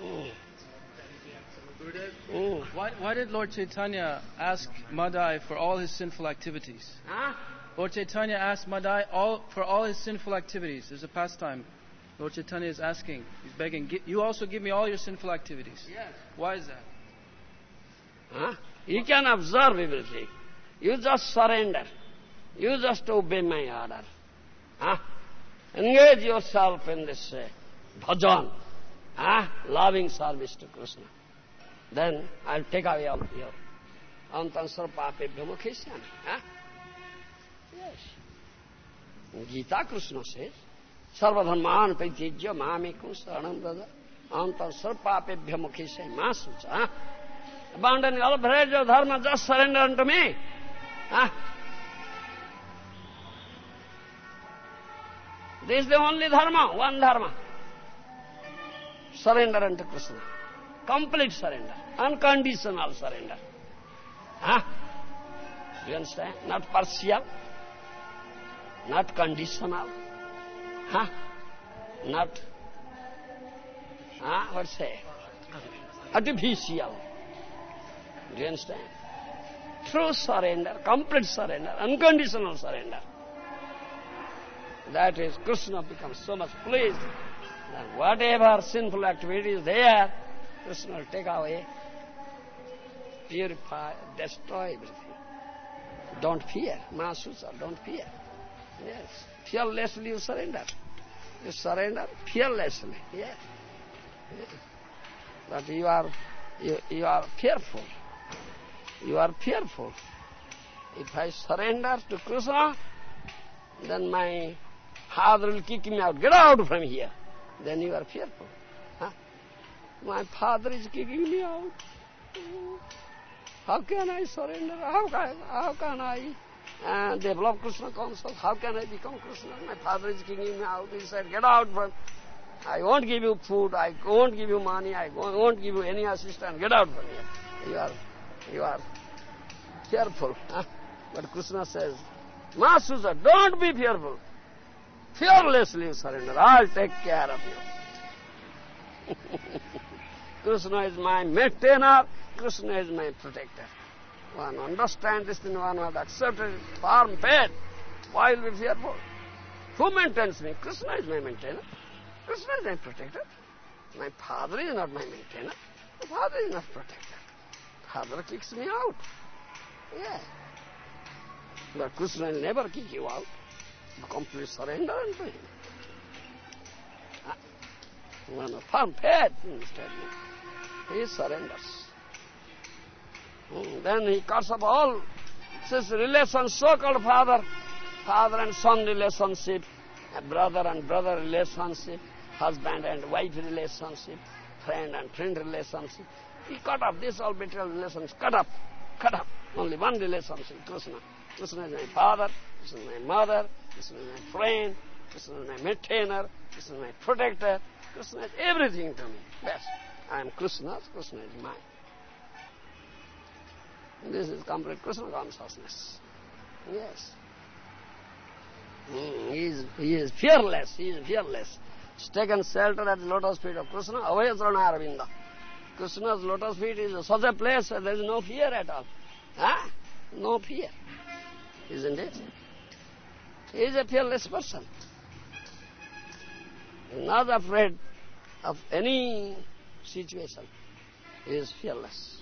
mm. Gurudev, Mm. why, why did Lord Chaitanya ask Madhai for all his sinful activities? Huh? Lord Chaitanya asked Madhai all, for all his sinful activities. There's a pastime. Lord Chaitanya is asking, he's begging, you also give me all your sinful activities. Yes. Why is that? Huh? You can observe everything. You just surrender. You just obey my order. Engage yourself in this uh, bhajan, ah, loving service to Krishna. Then I'll take away all your antansar papebhyama khesyana. Yes. Gita Krishna says, sarvadharman pratyajya mamekam saranam dada pape papebhyama khesyana masucha. Huh? Abandon all of your dharma, just surrender unto me. Huh? This is the only dharma, one dharma. Surrender unto Krishna. Complete surrender. Unconditional surrender. Huh? You understand? Not partial. Not conditional. Huh? Not, huh? what say? Artificial. Do you understand? True surrender, complete surrender, unconditional surrender. That is, Krishna becomes so much pleased that whatever sinful activity is there, Krishna will take away, purify, destroy everything. Don't fear, Mahasusa, don't fear. Yes, fearlessly you surrender. You surrender fearlessly, yes. yes. But you are, you, you are fearful. You are fearful. If I surrender to Krishna, then my father will kick me out. Get out from here. Then you are fearful. Huh? My father is kicking me out. How can I surrender? How can, how can I uh, develop Krishna consciousness? How can I become Krishna? My father is kicking me out. He said, get out from... I won't give you food, I won't give you money, I won't give you any assistance. Get out from here. You are, you are fearful. Huh? But Krishna says, Masusa, don't be fearful. Fearlessly surrender. I'll take care of you. Krishna is my maintainer. Krishna is my protector. One understands this thing, one has accepted it, firm faith. Why will be fearful? Who maintains me? Krishna is my maintainer. Krishna is my protector. My father is not my maintainer. My father is not protector. Father kicks me out. Yeah. But Krishna will never kick you out. You completely surrender unto him. When a firm er faith instead. He surrenders. Then he cuts off all this relations, so-called father, father and son relationship, brother and brother relationship, husband and wife relationship, friend and friend relationship. He cut off this all material relations, cut off, cut off. Only one relationship, Krishna. Krishna is my father, Krishna is my mother, Krishna is my friend, Krishna is my maintainer, Krishna is my protector, Krishna is everything to me. Yes, I am Krishna's, Krishna is mine. This is complete Krishna consciousness. Yes. Mm, he is, he is fearless, he is fearless. He's taken shelter at the lotus feet of Krishna, Avayasrana Aravinda. Krishna's lotus feet is such a place where there is no fear at all. Huh? No fear. Isn't it? He is a fearless person. Not afraid of any situation. He is fearless.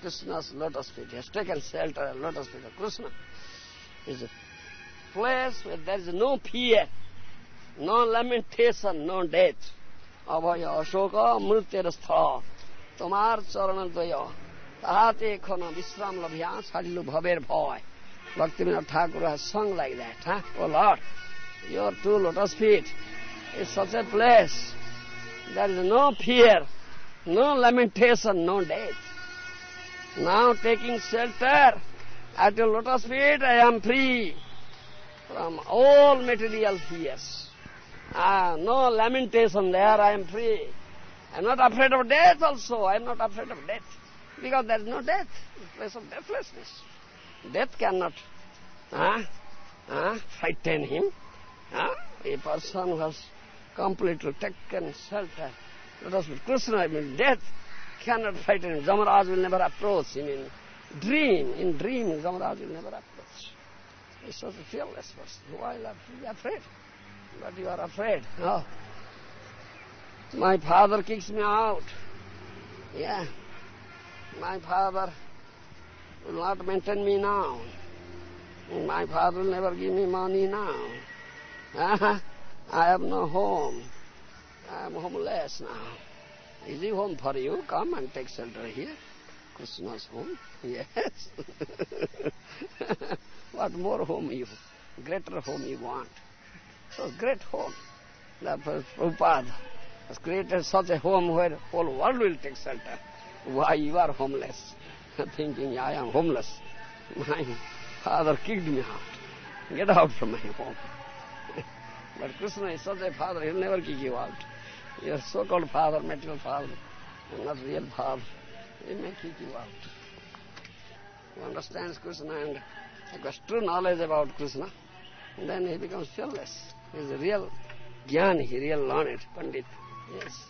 Krishna's lotus feet. He has taken shelter at lotus feet of Krishna. is a place where there is no fear, no lamentation, no death. Abhaya Ashoka Mrityarastha Tomar Charanadvaya Tahate Khona Vishram Labhyas Hadilu Bhaver Bhaya Bhaktivinoda Thakur has sung like that, huh? Oh Lord, your two lotus feet is such a place. There is no fear, no lamentation, no death. Now taking shelter at your lotus feet, I am free from all material fears. Ah, no lamentation there, I am free. I am not afraid of death also, I am not afraid of death. Because there is no death, place of deathlessness. Death cannot ah, ah, frighten him. Ah, a person who has completely taken shelter, let us Krishna, I mean death cannot frighten him. Jamaraj will never approach him in dream. In dream, Jamaraj will never approach. He's such a fearless person. Why will be afraid? But you are afraid. Oh. My father kicks me out. Yeah. My father will not maintain me now. My father will never give me money now. I have no home. I am homeless now. Is he home for you? Come and take shelter here. Krishna's home? Yes. what more home you, greater home you want? So great home. The Prabhupada has created such a home where whole world will take shelter. Why you are homeless? Thinking I am homeless. My father kicked me out. Get out from my home. but Krishna is such a father, he'll never kick you out. Your so-called father, material father, not real father, he may kick you out. Who understands Krishna and has true knowledge about Krishna, And then he becomes fearless. He is a real jnani, he real learned, pandit. Yes.